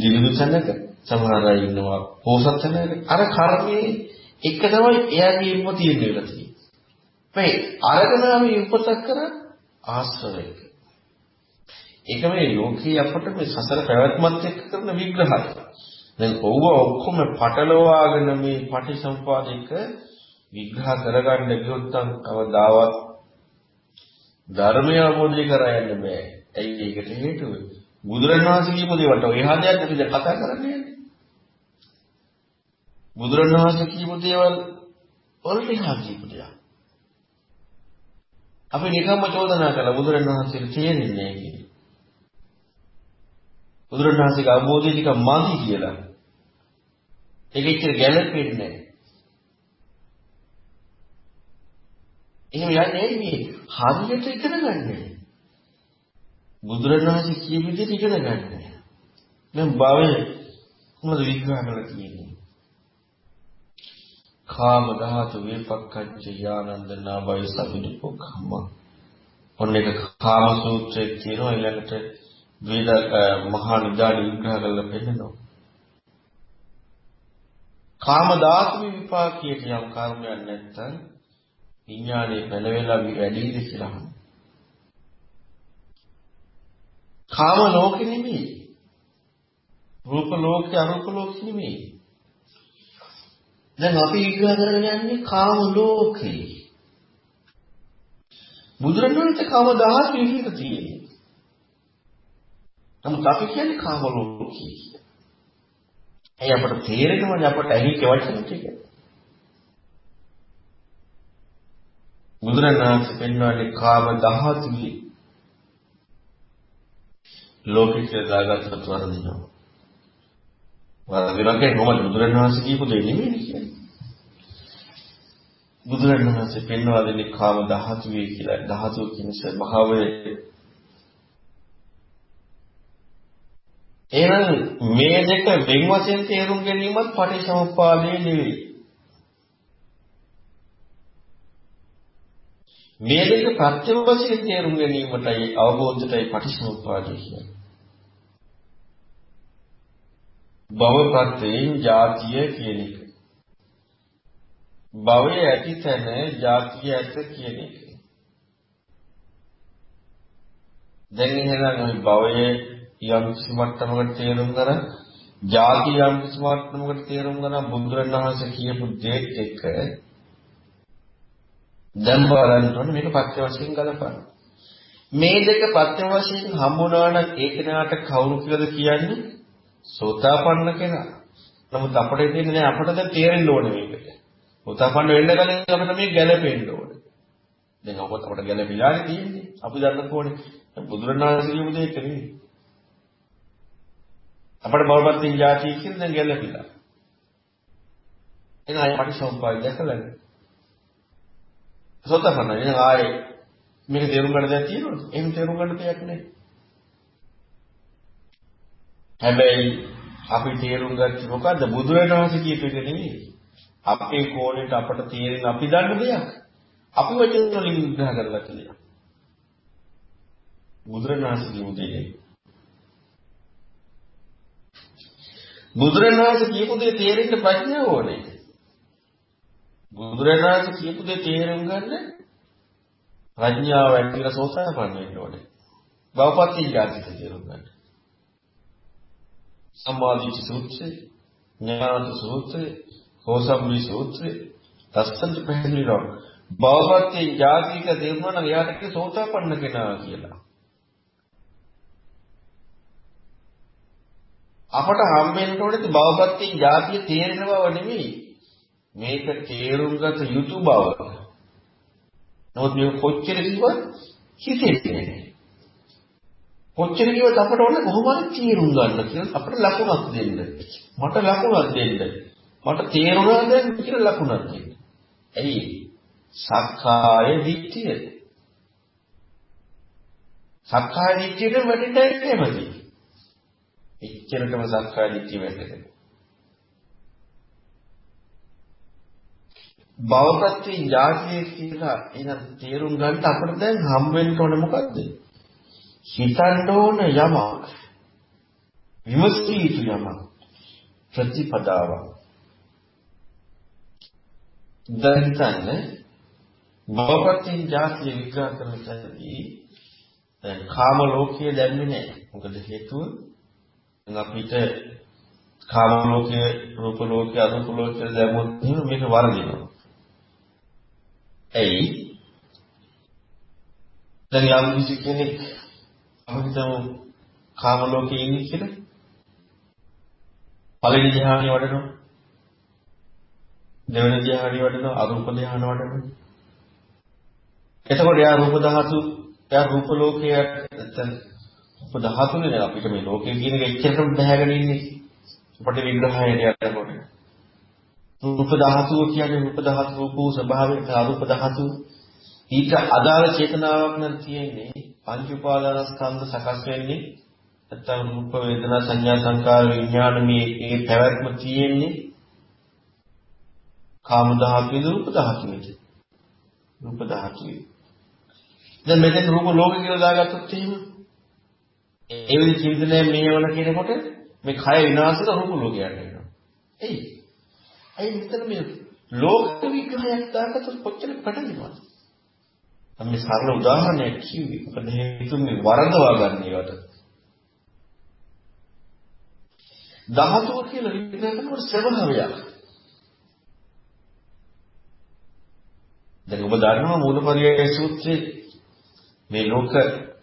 දිලිදු තැනක සමහර අය ඉන්නවා පෝසත් තැනක අර කර්මයේ එක තමයි එයාගේ ඉම්ම තියෙන්න වෙලා තියෙන්නේ. මේ අරගෙන අපි උපතක් කර ආශ්‍රවයක. ඒක මේ ලෝකයේ අපට මේ සසර පැවැත්මත් එක්ක කරන විග්‍රහය. දැන් ඔව්ව ඔක්කොම පටලවාගෙන මේ පටිසම්පාදික විග්‍රහ කරගන්න ගියොත් නම් කවදාවත් ධර්මය අවබෝධය කර යන්න බෑ. ඇයි ඒකට හේතුව? බුදුරණවහන්සේ කියපු දේවල්ට ඔය හදයක් අපි දැන් කතා කරන්නේ නෑනේ. බුදුරණවහන්සේ කියපු දේවල් වලට එහා කියපු දේවල්. අපි නිකම්ම චෝදනා කළා බුදුරණවහන්සේට තේරෙන්නේ නැහැ කියලා. බුදුරණවහන්සේගේ අවබෝධය ටික මදි කියලා. ඒක ඉච්චර ගැළපෙන්නේ නැහැ. එහෙම යන්නේ මේ හරියට ඉගෙන ගන්න. බුදුරණවහන්සේ කියපු විදිහට ඉගෙන ගන්න. දැන් භවය මොනවද විග්‍රහ කරලා තියෙන්නේ? කාම ධාතු වේපක්ඛච්ච යානන්දනා වය සබිනිපෝ කම්ම. ඔන්න එක කාම සූත්‍රයේ තියෙනවා ඊළඟට වේද මහා නිදාන විග්‍රහ කරලා පෙන්නනවා. කාම ධාතු විපාකයේ යම් කර්මයක් නැත්නම් විඥානේ පළවෙලා වැඩිද කියලා අහනවා. කාම ලෝකෙ නෙමෙයි. රූප ලෝකේ අරූප ලෝකෙ නෙමෙයි. දැන් අපි විග්‍රහ කරගෙන යන්නේ කාම ලෝකේ. බුදුරණවහන්සේ කාම දහස් විහිද තියෙන්නේ. නමුත් අපි කියන්නේ කාම ලෝකේ කියලා. ඇයි අපට තේරෙනවද අපට ඇහිච්ච වචන ටික? බුදුරණවහන්සේ පෙන්වන්නේ කාම දහතුලි ලෝකෙ කියලා දාගත්තත් වරදිනවා. වරදිනවා කියන්නේ කොහොමද බුදුරණවහන්සේ කියපු දෙය නෙමෙයි කියන්නේ. බුදුරණවහන්සේ පෙන්වා දෙන්නේ කාම ධාතුවේ කියලා. ධාතුව කියන ස්වභාවය එහෙනම් මේ දෙක වෙන් වශයෙන් තේරුම් ගැනීමත් පටිච්චසමුප්පාදයේ නෙවෙයි. මේ දෙක ප්‍රත්‍යව වශයෙන් තේරුම් ගැනීමටයි අවබෝධයටයි පටිසමුප්පාදේ කියන්නේ. භව ප්‍රත්‍යයෙන් ජාතිය කියන එක. භවයේ ඇති තැන ජාතිය ඇත කියන එක. දැන් එහෙනම් ওই භවයේ යම් සම්මත්තමකට තේරුම් කරා ජාති යම් සම්මත්තමකට තේරුම් කරා බුදුරණවහන්සේ කියපු දෙයක් එක දැන් බලන්න ඕනේ මේක පත්‍ය වශයෙන් ගලපන්න. මේ දෙක පත්‍ය වශයෙන් හම්බුණා නම් ඒ කෙනාට කවුරු කියලාද කියන්නේ? සෝතාපන්න කෙනා. නමුත් අපිට තියෙන්නේ නෑ අපිට දැන් තේරෙන්න ඕනේ මේකට. සෝතාපන්න වෙන්න කලින් අපිට මේ ගැලපෙන්න ඕනේ. දැන් ඔබත් අපිට ගැලපිලානේ තියෙන්නේ. අපි දන්න කෝනේ බුදුරණාහි කියපු දෙයක් නෙවෙයි. අපිට බවපත්තින් જાති කියන දැන් ගැලපිලා. එහෙනම් අය පරිසම්පාදය දැකලා සෝතපන්න එහෙනම් ආයේ මේක තේරුම් ගන්න දෙයක් තියෙනවද? එහෙම තේරුම් ගන්න දෙයක් නැහැ. හැබැයි අපි තේරුම් ගත්තේ මොකද්ද? බුදුරජාණන්සේ කියපු එක නෙවෙයි. අපේ කෝණයට අපට තේරෙන අපි දන්න දෙයක්. අපි වචන වලින් විග්‍රහ කරලා කියලා. බුදුරජාණන්සේ කියපු දෙයක්. බුදුරජාණන්සේ කියපු දේ තේරෙන්න ප්‍රඥාව ඕනේ. බුදුරජාණන් කියපු දේ තේරුම් ගන්න ප්‍රඥාව ඇතිලා සෝතාපන්න වෙන්න ඕනේ. බවපත්ති ඥාතික තේරුම් ගන්න. සම්මාදිට සූත්‍රය, ඥානත සූත්‍රය, හෝසම්මි සූත්‍රය, තස්සන්ති පැහැදිලිව බවපත්ති ඥාතික තේරුණා නම් එයාට කිය සෝතාපන්න කෙනා කියලා. අපට හම්බෙන්න ඕනේ භවපත්තිය જાතිය තේරෙන බව නෙමෙයි. මේක තේරුම් ගත යුතු බව. නමුත් මේක කොච්චර කිව්වත් හිතෙන්නේ නැහැ. කොච්චර කිව්වත් අපට ඕනේ කොහොම හරි තේරුම් ගන්න කියලා අපට ලකුණක් දෙන්න. මට ලකුණක් දෙන්න. මට තේරුණා දැන් කියලා ලකුණක් දෙන්න. ඇයි? සක්කාය දිට්ඨිය. සක්කාය දිට්ඨියට වැටෙන්න කැමති. එච්චරටම සක්කාය දිට්ඨිය වැටෙනවා. භවපත්‍යෙන් ජාතිය කියලා එහෙනම් තේරුම් ගන්න අපිට දැන් හම් වෙන්න ඕනේ මොකද්ද? හිතන්න ඕන යමක්. විමසී යුතු යමක්. ප්‍රතිපදාවක්. දැන් හිතන්න භවපත්‍යෙන් ජාතිය විග්‍රහ කරන තැනදී දැන් කාම ලෝකයේ දැම්මේ නැහැ. මොකද හේතුව අපිට කාම ලෝකයේ රූප ලෝකයේ අරූප ලෝකයේ දැම්මොත් මේක වරදිනවා. ඇයි? දැන් යම් කිසි කෙනෙක් අපිටම කාම ලෝකයේ ඉන්නේ කියලා පළවෙනි ධ්‍යානෙ වඩනවා. දෙවෙනි ධ්‍යානෙ වඩනවා අරූප ධ්‍යාන වඩනවා. එතකොට යා රූප ධාතු යා රූප ලෝකයේ නැත්නම් රූප ධාතුනේ අපිට මේ ලෝකයේ කියන එක එච්චරටම බහැගෙන ඉන්නේ. අපිට විග්‍රහයට යනකොට. රූප ධාතුව කියන්නේ රූප ධාතු රූපෝ ස්වභාවයෙන් අරූප ධාතු ඊට අදාළ චේතනාවක් නම් තියෙන්නේ පංච උපාදානස්කන්ධ සකස් වෙන්නේ නැත්නම් රූප වේදනා සංඥා සංකාර විඥාන මේ ඒ පැවැත්ම තියෙන්නේ කාම ධාතුවේ රූප ධාතුවේ රූප ධාතුවේ. දැන් මෙතෙන් රූප ලෝක කියලා දාගත්තොත් එහෙම ඒ විදිහ චින්තනය මේවන කියනකොට මේ කය විනාශක රූප ලෝකයට එනවා එයි. ඇයි මෙතන මේ ලෝක විග්‍රහයක් දාගත්තොත් කොච්චර පැටලෙනවද? මම මේ සරල උදාහරණයක් කිව්වේ. මොකද හේතුව මේ වරදවා ගන්න ඒවට. ධාතුව කියලා විග්‍රහ කරනකොට ස්වභාවයක්. දැන් ඔබ දන්නවා මූලපරියාය සූත්‍රයේ මේ ලෝක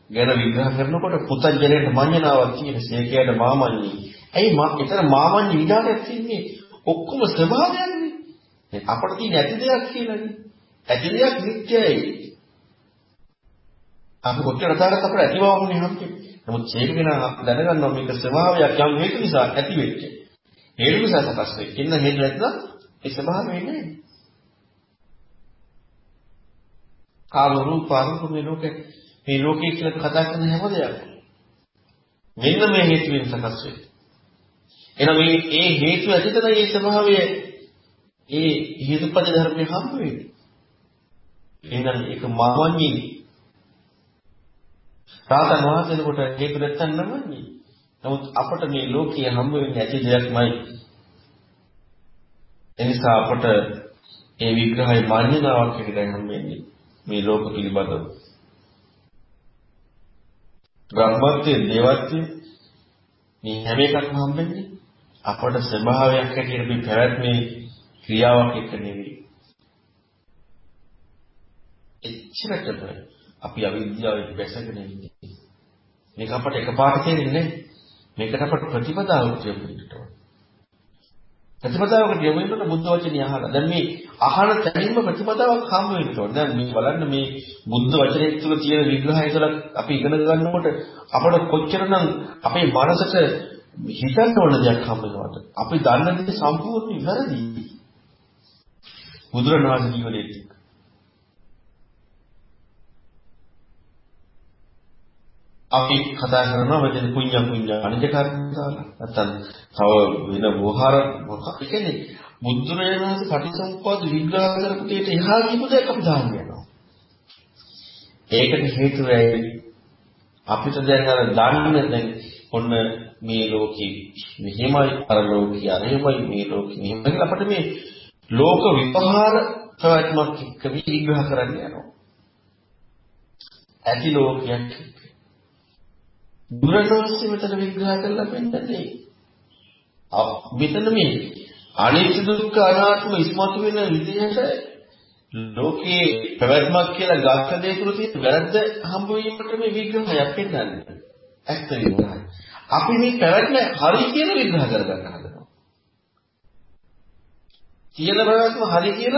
ගැන විග්‍රහ කරනකොට පුතඥයට මඤ්ඤණාවක් කියන සේකයට මාමඤ්ඤී. ඇයි මා එතන මාමඤ්ඤී විධානයක් තින්නේ ඔක්කොම ස්වභාවයන්නේ. දැන් අපට තියෙන ඇති දෙයක් කියලානේ. ඇති දෙයක් නිත්‍යයි. අපි කොච්චර තරක් අපට ඇතිවවන්නේ හැමතිස්සෙම. නමුත් ඒක ගැන දැනගන්නවා මේක ස්වභාවයක් යම් හේතු නිසා ඇති වෙච්ච. හේතු නිසා සකස් වෙච්ච. ඉන්න හේතු නැත්නම් ඒ ස්වභාවය නෑ. කාම රූප අරූප මේ ලෝකේ මේ ලෝකේ කියලා කතා කරන හැම දෙයක්ම මෙන්න මේ හේතුවෙන් සකස් වෙන්නේ. එහෙනම් මේ ඒ හේතු ඇතිතන මේ ස්වභාවය ඒ හේතුපද ධර්මයේ හම්බ වෙන්නේ. එහෙනම් ඒක මාවන්නේ. රාතන් වහන්සේනකොට හේතු නැත්තන් නමන්නේ. නමුත් අපට මේ ලෝකයේ හම්බ වෙන්නේ ඇති දෙයක්මයි. එනිසා අපට ඒ විග්‍රහය මාන්‍යතාවක් එකයි හම්බ වෙන්නේ මේ ලෝක පිළිබඳව. බ්‍රහ්මත්වයේ දේවත්වයේ මේ හැම එකක්ම හම්බෙන්නේ අපට ස්වභාවයක් හැටියට මේ පැවැත්මේ ක්‍රියාවක් එක නෙවෙයි. එච්චරටම අපි අවිද්‍යාවෙන් බැසගෙන ඉන්නේ. මේක අපට එකපාරට තේරෙන්නේ නැහැ. මේකට අපට ප්‍රතිපදාවක් යොමු වෙන්න ඕන. ප්‍රතිපදාවකට යොමු වෙනකොට බුද්ධ වචනේ අහලා. දැන් මේ අහන තැනින්ම ප්‍රතිපදාවක් හම්බ වෙන්න ඕන. දැන් මේ බලන්න මේ බුද්ධ වචනේ තුල තියෙන විග්‍රහය තුළ අපි ඉගෙන ගන්නකොට අපට කොච්චරනම් අපේ මනසට හිතන්න ඕන දෙයක් හම්බ වෙනවද? අපි දන්න දේ සම්පූර්ණ වැරදි. බුදුරණවහන්සේ ජීවනයේ තිබ්බ. අපි කතා කරනවා මෙතන පුඤ්ඤ පුඤ්ඤ අනිත්‍ය කර්මතාවල නැත්තම් තව වෙන වහාර මොකක් කියන්නේ බුදුරජාණන් වහන්සේ පටිසම්පාද විග්‍රහ කරපු දෙයට එහා ගිහපු දෙයක් අපි දාන්න යනවා. ඒකට හේතුව ඇයි? අපිට දැන් අර දන්න දැන් ඔන්න මේ ලෝකෙ මෙහෙමයි අර ලෝකෙ අරහෙමයි මේ ලෝකෙ මෙහෙමයි අපිට මේ ලෝක විපහාර ප්‍රවැත්මක් එක්ක විග්‍රහ කරන්න යනවා. ඇති ලෝකයක් බුදුරජාණන්සේ මෙතන විග්‍රහ කරලා පෙන්නන්නේ. මෙතන මේ අනිත්‍ය දුක්ඛ අනාත්ම ඉස්මතු වෙන විදිහට ලෝකේ පැවැත්මක් කියලා ගත්ත දේ තුල තියෙන වැරද්ද හම්බ වීමට මේ විග්‍රහයක් පෙන්නන්නේ. ඇත්ත විග්‍රහය. අපි මේ පැවැත්ම හරි කියන විග්‍රහ කරගන්න හදනවා. තියෙන පැවැත්ම හරි කියන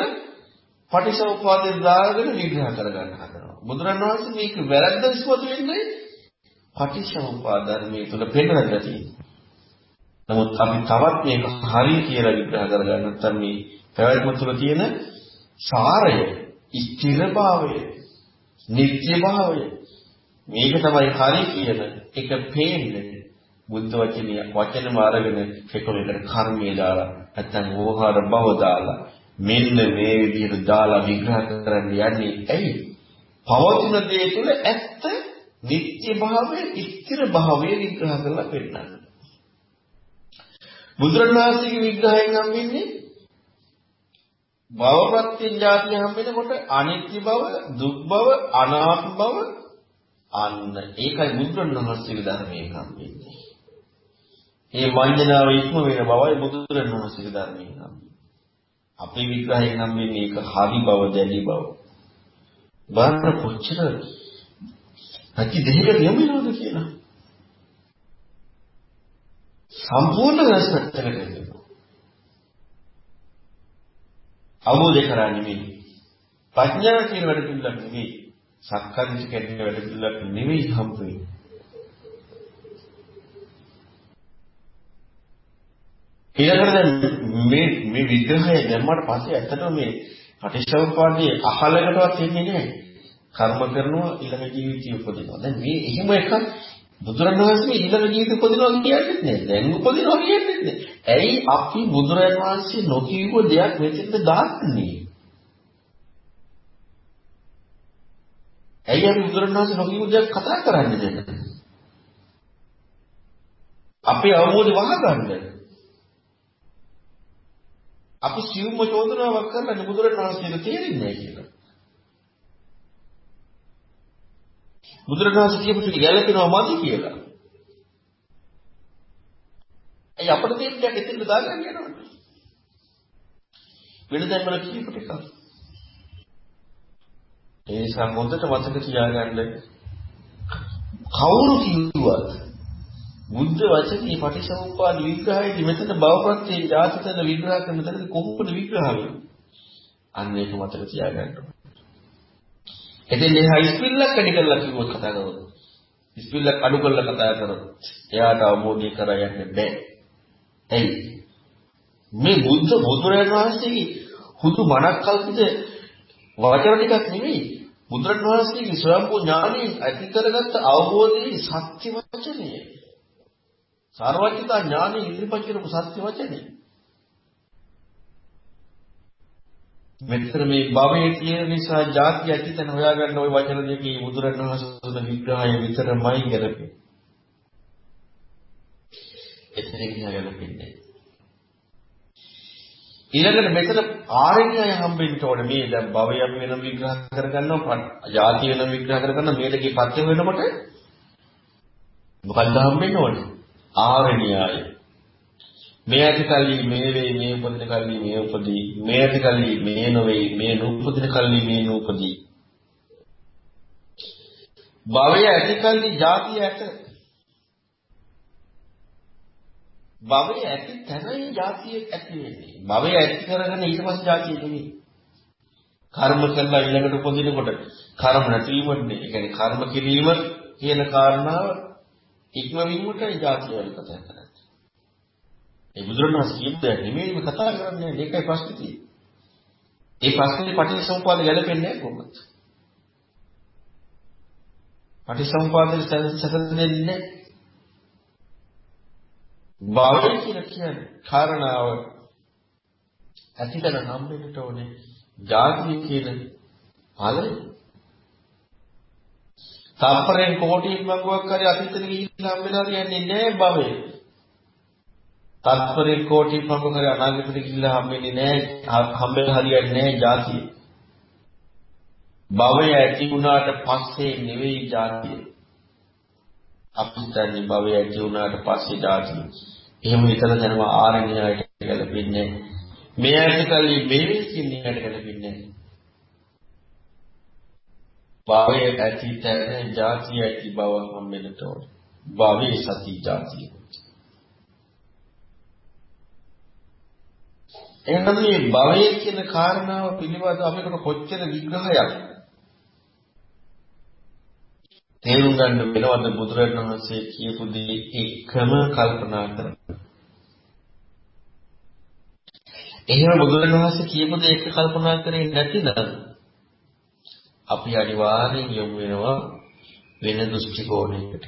පටිච්චසමුප්පාදේ දාගෙන විග්‍රහ කරගන්න හදනවා. බුදුරණවහන්සේ මේක වැරද්ද ඉස්මතු වෙන්නේ පටිච්චසමුප්පාද ධර්මයේ තුල පෙන්වලා තියෙනවා. නමුත් අපි තවත් මේක හරි කියලා විග්‍රහ කරගන්න නැත්නම් මේ පැවැත්ම තුල තියෙන සාරය, ස්ථිරභාවය, නිත්‍යභාවය මේක තමයි හරි කියන එක පේන්නේ බුද්ධ වචනේ වචනම අරගෙන කෙකොලකට කර්මයේ දාලා නැත්නම් ඕහාර බව දාලා මෙන්න මේ විදිහට දාලා විග්‍රහ කරන්න යන්නේ ඇයි? පවතින දේ තුළ ඇත්ත නිත්‍ය භාවය ස්ථිර භාවය විග්‍රහ කරලා පෙන්නන්න. බුදුරණාහිගේ විග්‍රහයෙන් නම් වෙන්නේ භවපත්‍ය ඥාතිය හම්බෙනකොට අනිත්‍ය බව, දුක් බව, අනාත්ම බව අන්න ඒකයි බුදුරණවහන්සේගේ ධර්මයෙන් හම්බෙන්නේ. මේ මඤ්ඤණාව ඉක්ම වෙන බවයි බුදුරණවහන්සේගේ ධර්මයෙන් හම්බෙන්නේ. අපේ විග්‍රහයෙන් හම්බෙන්නේ ඒක හරි බව, දැඩි බව. බලන්න කොච්චර ඇති දෙහික යමිනවද කියලා. සම්පූර්ණ වෙනස් පැත්තකට යනවා. අවබෝධ කරා නෙමෙයි. ප්‍රඥාව කියන වැඩ පිළිලක් නෙමෙයි. සක්කාදිට කැඩෙන වැඩ පිළිලක් නෙමෙයි හම්බ වෙන්නේ. ඊළඟට මේ මේ විග්‍රහය දැම්මට පස්සේ ඇත්තටම මේ පටිච්චසමුප්පාදයේ අහලකටවත් එන්නේ නැහැ. කර්ම කරනවා ඊළඟ ජීවිතය උපදිනවා. දැන් මේ එහෙම එකක් බුදුරණවහන්සේ ඊළඟ ජීවිත උපදිනවා කියන්නේ නැහැ. දැන් උපදිනවා කියන්නේ නැහැ. ඇයි අපි බුදුරණවහන්සේ නොකියුව දෙයක් මෙතෙන්ද දාන්නේ? ඇයි අපි බුදුරණවහන්සේ නොකියුව දෙයක් කතා කරන්නේ දැන්? අපේ අවබෝධය වහගන්න. අපි සියුම්ම චෝදනාවක් කරලා බුදුරණවහන්සේට තේරෙන්නේ නැහැ කියලා. බුදුරජාණන් කියපු ටික ගැලපෙනවා මදි කියලා. ඇයි අපිට තියෙන දෙයක් එතෙන්ද දාගන්න යනවද? වෙන දැන් වල කියපු ටික. ඒ නිසා හොඳට මතක තියාගන්න කවුරු කිව්වත් බුද්ධ වචනේ පටිච්චසමුප්පාද විග්‍රහයේදී මෙතන භවප්‍රත්‍යයෙන් ජාතිතන විග්‍රහ කරන මෙතනදී කොහොමද විග්‍රහ වෙන්නේ? අන්න ඒක මතක තියාගන්න ඕනේ. එතෙන් එහා ඉස්පිල්ලක් අඩි කරලා කිව්වොත් කතා කරොත් ඉස්පිල්ලක් අඩු කරලා කතා කරොත් එයාට අවබෝධය කර යන්න බෑ. එයි මේ බුද්ධ බුදුරජාණන් වහන්සේගේ හුදු මනක් කල්පිත වචන ටිකක් නෙමෙයි බුදුරජාණන් වහන්සේගේ ස්වයංපෝ ඥානයෙන් ඇති කරගත්ත අවබෝධයේ සත්‍ය වචනය. සර්වඥතා ඥානෙ ඉදිරිපත් කරපු සත්‍ය වචනේ. මෙතර මේ භවයේ තියෙන නිසා ಜಾති අතීතන හොයාගන්න ওই වචන දෙකේ බුදුරණවහන්සේ විග්‍රහය විතරමයි ගැලපෙන්නේ. එතනින් ගැලපෙන්නේ. ඊළඟට මෙතන ආරණ්‍යය හම්බෙන්න ඕනේ. මේ දැන් භවය අපි වෙනම විග්‍රහ කරගන්නවා, ಜಾති වෙනම විග්‍රහ කරගන්නවා. මේ දෙකේ පත්‍ය වෙනකොට මොකක්ද හම්බෙන්න ඕනේ? ආරණ්‍යය මේ ඇති කල්ලි මේ වේ මේ උපදින කල්ලි මේ උපදී. මේ ඇති කල්ලි මේ නොවේ මේ නූපදින කල්ලි මේ නූපදී භවය ඇති කල්ලි ಜಾති ඇත. භවය ඇති තැනයි ಜಾතිය ඇති වෙන්නේ. භවය ඇති කරගෙන ඊට පස්සේ ಜಾතිය නෙමෙයි කර්ම කළා ඊළඟට උපදිනකොට කර්ම නැතිවීමනේ ඒ කියන්නේ කර්ම කිරීම කියන කාරණාව ඉක්මවීමටයි ಜಾතිය වල කතා කරන්නේ ඒ බුදුරණවහන්සේ කියපු දෙයක් නෙමෙයි මේ කතා කරන්නේ. ඒකයි ප්‍රශ්නේ තියෙන්නේ. ඒ ප්‍රශ්නේ පටිච්චසමුපාද ගැලපෙන්නේ නැහැ කොහොමද? පටිච්චසමුපාදෙට සැසඳෙන්නේ නැහැ. භාවය කියලා කියන්නේ කාරණාව ඇතිකල හම්බෙන්නට ඕනේ. ජාතිය කියන ඵලය. තප්පරෙන් කෝටියක් මඟුවක් හරි අතීතෙට ගිහිල්ලා හම්බෙලා කියන්නේ නැහැ භවය. තත්පරේ කෝටි ප්‍රමුඛ අනාගතෙට ගිහිල්ලා හම්බෙන්නේ නැහැ හම්බෙන්න හරියන්නේ නැහැ ජාතිය. භවය ඇති වුණාට පස්සේ නෙවෙයි ජාතිය. අපිටන්නේ භවය ඇති වුණාට පස්සේ ජාතිය. එහෙම හිතන දැනම ආරණ්‍යයට ගැලපෙන්නේ මේ ඇතිකල්ලි මේ කියන්නේ ගැලපෙන්නේ භවය ඇති තැන ජාතිය ඇති බව හම්බෙන්නට ඕනේ. භවයේ සති ජාතිය. එහෙනම් මේ භවය කියන කාරණාව පිළිබඳව අපිට කොච්චර විග්‍රහයක් තේරුම් ගන්න වෙනවද බුදුරජාණන් වහන්සේ කියපු දේ එකම කල්පනා කරන්න. එහෙම බුදුරජාණන් වහන්සේ කියපු දේ එක කල්පනා කරේ නැතිනම් අපි අනිවාර්යෙන් යොමු වෙනවා වෙන දෘෂ්ටි කෝණයකට.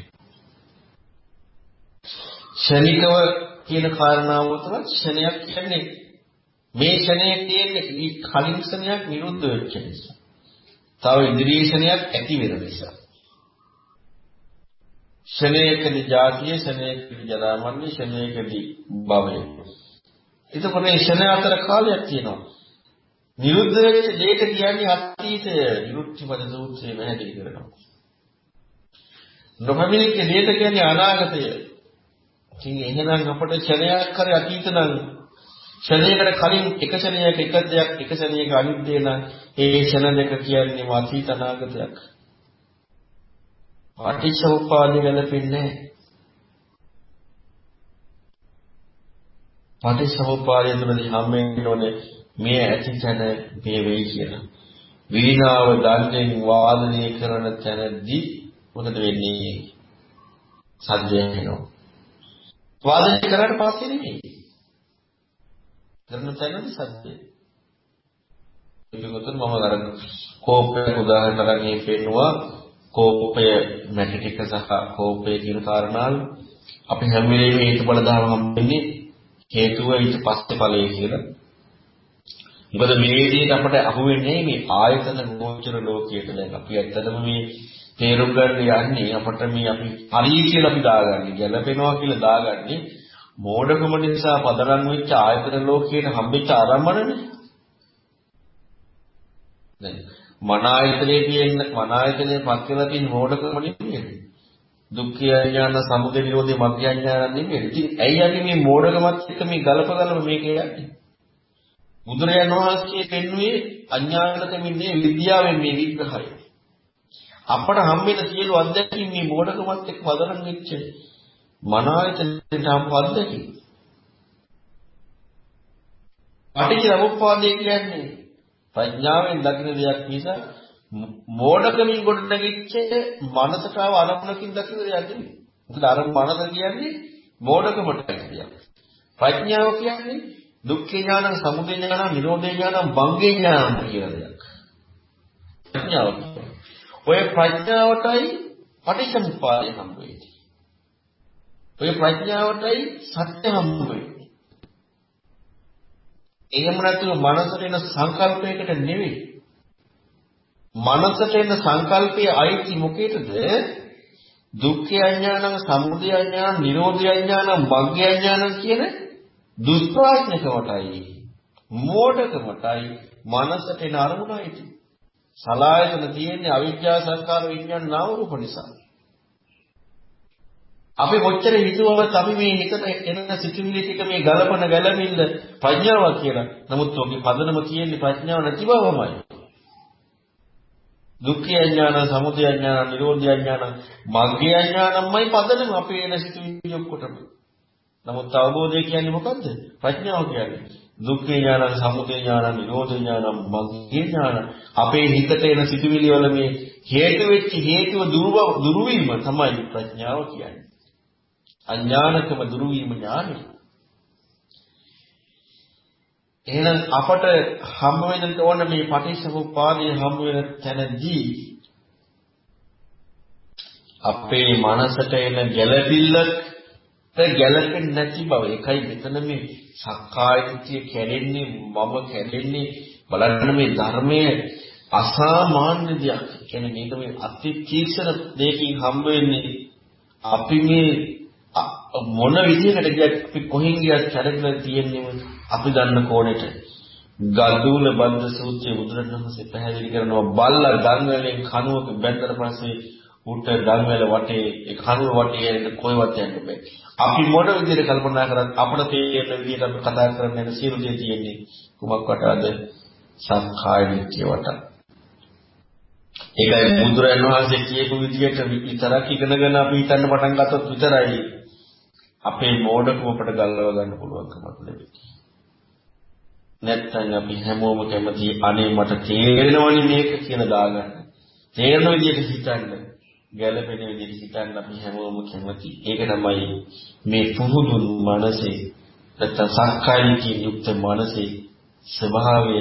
ශනිකව කියන කාරණාව තමයි ශනයක් කියන්නේ මේ ශනයේ තියෙන්නේ කලින් ශනයක් නිරුද්ධ වෙච්ච නිසා. තව ඉන්ද්‍රිය ශනයක් ඇති වෙන නිසා. ශනේකදී ජාතිය ශනේකදී ජරාමරණ ශනේකදී භවය. එතකොට මේ ශන අතර කාලයක් තියෙනවා. නිරුද්ධ වෙච්ච දෙයක කියන්නේ අතීතය විරුද්ධිපද සූත්‍රයේ පැහැදිලි කරනවා. නොපැමිණිච්ච දෙයක කියන්නේ අනාගතය. ඉතින් එහෙනම් අපට ක්ෂණයක් හරි අතීත නම් ක්ෂණයකට කලින් එක ක්ෂණයක එක දෙයක් එක ක්ෂණයක අනිත් දේ නම් ඒ ක්ෂණ දෙක කියන්නේ අතීත අනාගතයක්. පටිච්චසමුප්පාදේ ගැලපෙන්නේ පටිච්චසමුප්පාදය තුළදී හම්බෙන්න ඕනේ මේ ඇති තැන මේ වෙයි කියලා. වීණාව දන්නේ වාදනය කරන තැනදී මොකද වෙන්නේ? සද්දය එනවා. වාදනය කරාට පස්සේ නෙමෙයි. කරන තැනදී සද්දය. ඒකකට මම අර කෝපයක් උදාහරණයක් පෙන්නවා කෝපය මැටි ටික සහ කෝපය කියන කාරණාව අපි හැම වෙලේම හේතු බල දාම හම්බෙන්නේ හේතුව ඊට පස්සේ ඵලය කියලා. මොකද මේ විදිහට අපිට අහු වෙන්නේ මේ ආයතන ගෝචර ලෝකයට දැන් අපි ඇත්තටම මේ තේරුම් ගන්න යන්නේ අපිට මේ අපි හරි කියලා අපි දාගන්නේ ගැළපෙනවා කියලා දාගන්නේ මෝඩකම නිසා පදරම් වෙච්ච ආයතන ලෝකයට හම්බෙච්ච ආරම්භණනේ. දැන් මන ආයතනයේ තියෙන මන ආයතනයේ පත් වෙලා තියෙන මෝඩකම නෙමෙයි. දුක්ඛ අඥාන සමුදය නිරෝධේ මග්ග අඥාන නෙමෙයි. ඉතින් ඇයි අපි මේ මෝඩකමත් එක්ක මේ ගලප ගලප මේක යන්නේ? බුදුරජාණන් වහන්සේ පෙන්වුවේ අඥානකමින් නෙවෙයි විද්‍යාවෙන් මේ විග්‍රහය. අපට හම්බෙන සියලු අත්දැකීම් මේ මෝඩකමත් එක්ක වදනම් වෙච්ච මන ආයතනයට හම්බ අත්දැකීම්. පටිච්චසමුප්පාදය කියන්නේ ප්‍රඥාවෙන් දකින දෙයක් නිසා මෝඩකමින් ගොඩ නැගිච්ච මනසට ආව අරමුණකින් දකින දෙයක් නෙමෙයි. මොකද අර මනස කියන්නේ මෝඩකමට දෙයක්. ප්‍රඥාව කියන්නේ දුක්ඛ ඥානං, සමුදය ඥානං, නිරෝධ ඥානං, භංගේ ඥානං කියන දෙයක්. ප්‍රඥාව. ඔය ප්‍රඥාවටයි පටිච්චසමුප්පාදය හම්බ වෙන්නේ. ඔය ප්‍රඥාවටයි සත්‍ය හම්බ වෙන්නේ. එහෙම නැතුව මනසට එන සංකල්පයකට නෙවෙයි. මනසට එන සංකල්පයේ අයිති මොකේද? දුක්ඛ අඥානං, සමුදය අඥානං, නිරෝධ අඥානං, මග්ග අඥානං කියන දුෂ්ප්‍රඥකමටයි. මෝඩකමටයි මනසට එන අරමුණයි. සලායතන තියෙන්නේ අවිද්‍යා සංකාර විඥාන නාම රූප නිසා. අපි කොච්චර හිතුවවත් අපි මේ හිතට එන සිතුවිලි ටික මේ ගලපන ගැලමිල්ල ප්‍රඥාවක් කියලා. නමුත් ඔගේ පදනම තියෙන්නේ ප්‍රඥාව නැති බවමයි. දුක්ඛ අඥාන, සමුදය අඥාන, නිරෝධ අඥාන, මග්ග අඥානම්මයි පදනම අපේ එන සිතුවිලි ඔක්කොටම. නමුත් අවබෝධය කියන්නේ මොකද්ද? ප්‍රඥාව කියන්නේ. දුක්ඛ ඥාන, සමුදය ඥාන, නිරෝධ ඥාන, මග්ග ඥාන අපේ හිතට එන සිතුවිලි වල මේ හේතු වෙච්ච හේතුව දුරු වීම තමයි ප්‍රඥාව කියන්නේ. අඥානකම දුරු වීම ඥානයි. එහෙනම් අපට හම්බ වෙන්න ඕන මේ පටිච්චසමුප්පාදයේ හම්බ වෙන තැනදී අපේ මනසට එන ගැළපිල්ලට ගැළපෙන්නේ නැති බව. ඒකයි මෙතන මේ සක්කාය දිට්ඨිය කැඩෙන්නේ මම කැඩෙන්නේ බලන්න මේ ධර්මයේ අසාමාන්‍ය දෙයක්. කියන්නේ මේක මේ අති තීක්ෂණ දෙයකින් හම්බ වෙන්නේ අපි මේ මොන විදිහකට ගියත් අපි කොහෙන් ගියත් කැඩගෙන තියෙන්නේ අපි දන්න කෝණෙට. ගල්දුල බන්ද සූත්‍රයේ බුදුරජාණන්සේ පැහැදිලි කරනවා බල්ලා ගංගලෙන් කනුවක බැඳලා පස්සේ උට ගංගල වටේ ඒ කනුව වටේ යන කොයිවත් යන්න බෑ. අපි මොන විදිහට කල්පනා කරත් අපිට තේරෙන විදිහට අපි කතා කරන්න සියලු දේ තියෙන්නේ කුමක් වටාද? සක්කාය දිට්ඨිය වට. ඒකයි බුදුරජාණන් වහන්සේ කියපු විදිහට විතරක් ඉගෙනගෙන අපි හිතන්න පටන් ගත්තොත් විතරයි අපේ මෝඩකම අපට ගල්ව ගන්න පුළුවන්කමක් ලැබෙන්නේ. නැත්තම් අපි හැමෝම කැමති අනේ මට තේරෙනවනේ මේක කියන දාගන්න. තේරෙන විදිහට හිතන්න, ගැළපෙන විදිහට හිතන්න අපි හැමෝම කැමති. ඒක තමයි මේ පුහුදුන් මනසේ නැත්තම් සක්කායිකී යුක්ත මනසේ ස්වභාවය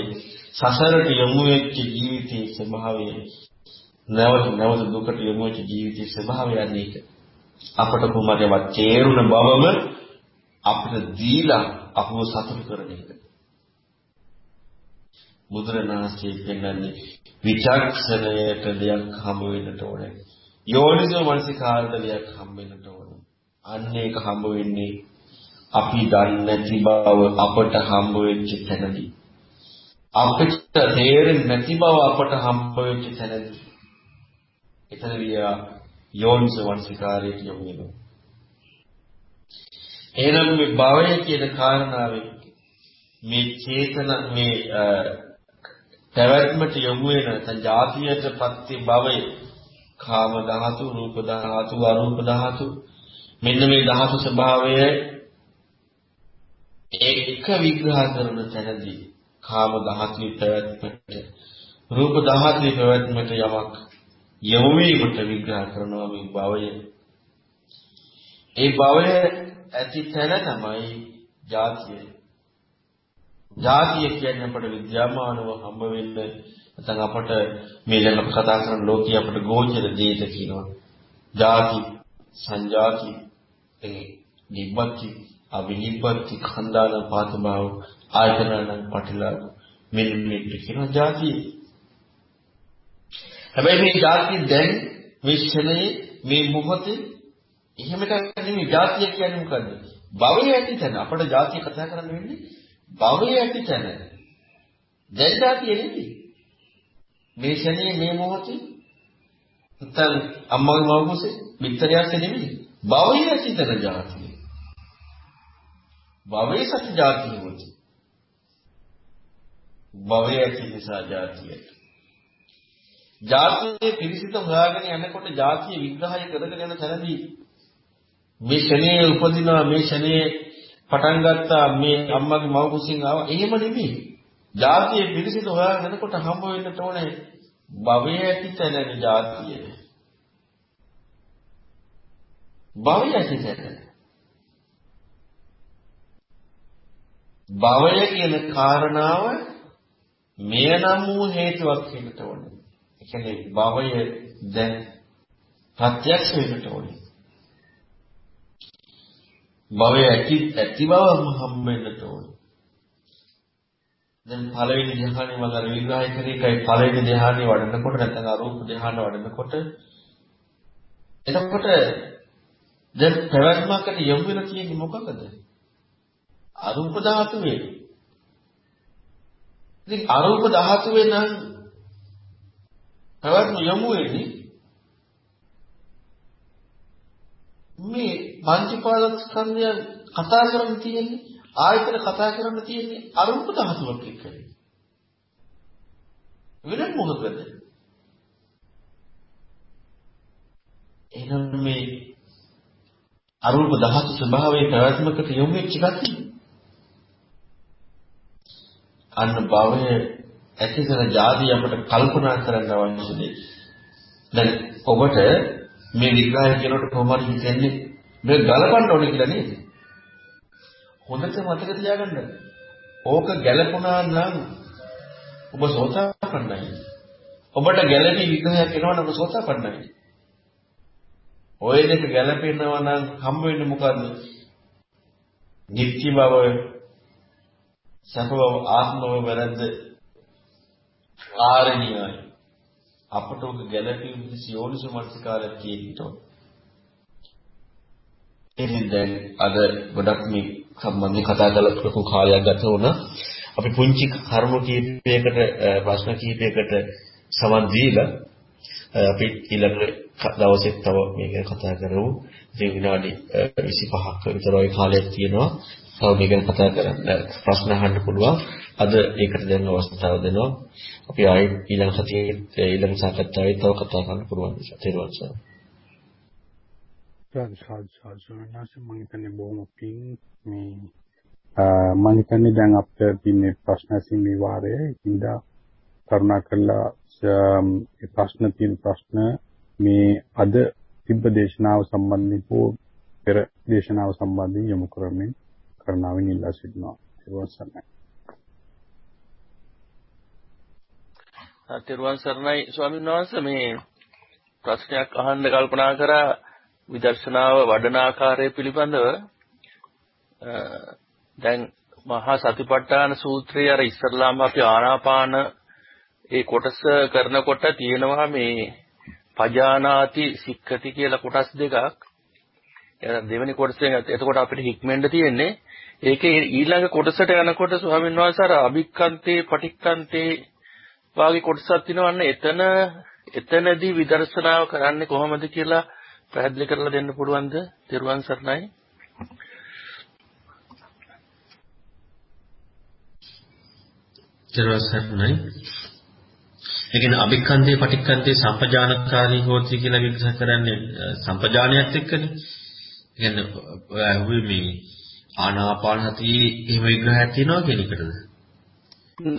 සසරට යොමු වෙච්ච ජීවිතයේ ස්වභාවය නැවත නැවත දුකට යොමු වෙච්ච ජීවිතයේ ස්වභාවය අනේක අපට කොහොමදවත් තේරුණ බවම අපිට දීලා අපව සතුටු කරන එක. බුදුරණාහි පෙන්වන්නේ විචක්ෂණයට දෙයක් හම්බ වෙන්නට ඕනේ. යෝනිසෝ මනසිකාරට දෙයක් හම්බ වෙන්නට ඕනේ. අන්න ඒක හම්බ වෙන්නේ අපි දන්නේ නැති බව අපට හම්බ වෙච්ච තැනදී. අපිට තේරෙන්නේ නැති බව අපට හම්බ වෙච්ච තැනදී. එතනදී යෝනිසවංශිකාරයට යොමු වෙනවා. එහෙනම් මේ භවය කියන කාරණාවෙන් මේ චේතන මේ පැවැත්මට යොමු වෙන නැත්නම් જાතියට පත්‍ය භවය කාම ධාතු රූප ධාතු අරූප ධාතු මෙන්න මේ ධාතු ස්වභාවය එක විග්‍රහ කරන තැනදී කාම ධාතුවේ පැවැත්මට රූප ධාතුවේ පැවැත්මට යමක් යොමු වීමට විග්‍රහ කරනවා මේ භවය. ඒ භවය ඇති තැන තමයි ජාතිය. ජාතිය කියන්නේ අපට විද්‍යාමානව හම්බ වෙන්න නැත්නම් අපට මේ ළඟ අපි කතා කරන ලෝකයේ අපට ගෝචර දේත කියනවා. ජාති, සංජාති, ඒ නිබ්බති, අවිනිබ්බති, khණ්ඩාන පාතභාව, ආයතනයන් පටිලාභ මෙන්න මේක කියනවා ජාතිය. හැබැයි මේ ජාතිය දැන් මේ ක්ෂණයේ මේ මොහොතේ එහෙම එකක් නෙමෙයි ජාතිය කියන්නේ මොකද්ද? භවය ඇති තැන අපිට ජාතිය කතා කරන්න වෙන්නේ භවය ඇති තැන. දැන් ජාතිය නෙමෙයි. මේ ක්ෂණයේ මේ මොහොතේ නැත්නම් අම්මගේ මව කුසේ පිටරයක් නෙමෙයි. භවය ඇති තැන ජාතිය. භවයේ සත්‍ය ජාතිය වුණා. භවය ඇති නිසා ජාතියට. ජාතියේ පිරිසිත හොයාගෙන යනකොට ජාතිය විග්‍රහය කරගෙන යන තැනදී මේ ශනේ උපදිනවා මේ ශනේ පටන් ගත්තා මේ අම්මගේ මව කුසින් ආවා එහෙම නෙමෙයි. ජාතියේ පිරිසිත හොයාගෙන යනකොට හම්බ වෙන්නට ඕනේ භවයේ ඇති තැනනේ ජාතිය. භවයේ ඇති තැන. භවය කියන කාරණාව මෙය නම් වූ හේතුවක් වෙන්නට ඕනේ. ඒ කියන්නේ භවය දැන් ප්‍රත්‍යක්ෂ වෙන්නට ඕනේ. භවය ඇති ඇති බවම හම්බෙන්නට ඕනේ. දැන් පළවෙනි ධ්‍යානෙ මම අර විග්‍රහය කරේ එකයි පළවෙනි ධ්‍යානෙ වඩනකොට නැත්නම් අරූප ධ්‍යාන වඩනකොට එතකොට දැන් පැවැත්මකට යොමු වෙලා තියෙන්නේ මොකකද? අරූප ධාතුවේ. ඉතින් අරූප ධාතුවේ නම් පැවැත්ම යොමු වෙන්නේ මේ පංචපාදස්කන්ධය කතා කරන්න තියෙන්නේ ආයතන කතා කරන්න තියෙන්නේ අරූප ධාතුවක් එක්කනේ. වෙන මොකද? එහෙනම් මේ අරූප ධාතු ස්වභාවයේ පැවැත්මකට යොමු වෙච්ච ගැතියි. අන්න භවය ඇතිකර જાති අපට කල්පනා කරන්න අවශ්‍ය දෙයක්. දැන් ඔබට මේ විග්‍රහය කියනකොට කොහොමද හිතෙන්නේ මේ ගලපන්න ඕනේ කියලා නේද? හොඳට මතක තියාගන්න. ඕක ගැලපුණා නම් ඔබ සෝතාපන්නයි. ඔබට ගැළපි විග්‍රහයක් එනවා නම් ඔබ සෝතාපන්නයි. ඔය දෙක ගැළපෙනවා නම් හම්බ වෙන්නේ මොකද්ද? නිත්‍ය බව සැපව ආත්මව වැරද්ද කාරණියයි අපට උග ගැළපීම් සියෝනිසු මනසිකාරයක් තියෙන්න එනින් දැන් අද ගොඩක් මේ සම්බන්ධයෙන් කතා කරලා ලොකු කාලයක් ගත වුණා. අපි පුංචි කර්ම කීපයකට ප්‍රශ්න කීපයකට සමන් දීලා අපි ඊළඟ දවසේ තව මේක කතා කරමු. ඉතින් විනාඩි 25ක විතර වගේ කාලයක් තියෙනවා. තව මේ ගැන කතා කරන්න ප්‍රශ්න අහන්න පුළුවන්. අද ඒකට දැන් අවස්ථාව දෙනවා. අපි ආයෙත් ඊළඟ සතියේ ඊළඟ සාකච්ඡාවේ තව කතා කරන්න පුළුවන් නිසා. තේරුවන් සර්. සාදු සාදු සාදු මම හිතන්නේ බොහොම පිං මේ මම හිතන්නේ දැන් අපිට තියෙන ප්‍රශ්න සීමේ වාරයේ ඉඳා කරුණා කරලා ඒ ප්‍රශ්න තියෙන ප්‍රශ්න මේ අද තිබ්බ දේශනාව සම්බන්ධව හෝ පෙර දේශනාව සම්බන්ධයෙන් යොමු කරමින් කරුණාවෙන් ඉල්ලා සිටිනවා. ඊට පස්සේ තෙරුවන් සරණයි. ස්වාමීන් වහන්සේ මේ ප්‍රශ්නයක් අහන්න කල්පනා කරා විදර්ශනාව වඩන ආකාරය පිළිබඳව දැන් මහා සතිපට්ඨාන සූත්‍රයේ අර ඉස්සරලාම අපි ආනාපාන ඒ කොටස කරනකොට තියෙනවා මේ පජානාති සික්ඛති කියලා කොටස් දෙකක්. දෙවෙනි කොටසෙන් එතකොට අපිට හික්මෙන්න තියෙන්නේ ඒකේ ඊළඟ කොටසට යනකොට ස්වාමීන් වහන්සේ අර අභික්කන්තේ පටික්කන්තේ වාගේ කොටසක් තියෙනවන්න එතන එතනදී විදර්ශනාව කරන්නේ කොහොමද කියලා පැහැදිලි කරලා දෙන්න පුළුවන්ද? තෙරුවන් සරණයි. තෙරුවන් සරණයි. ඒ කියන්නේ අභික්ඛන්තේ පටික්ඛන්තේ සම්පජානකාරී හෝති කියලා විග්‍රහ කරන්නේ සම්පජානයත් එක්කනේ. ඒ කියන්නේ ඔය මේ ආනාපාන සතියේ එහෙම විග්‍රහයක් තියෙනවා කියන එකටද?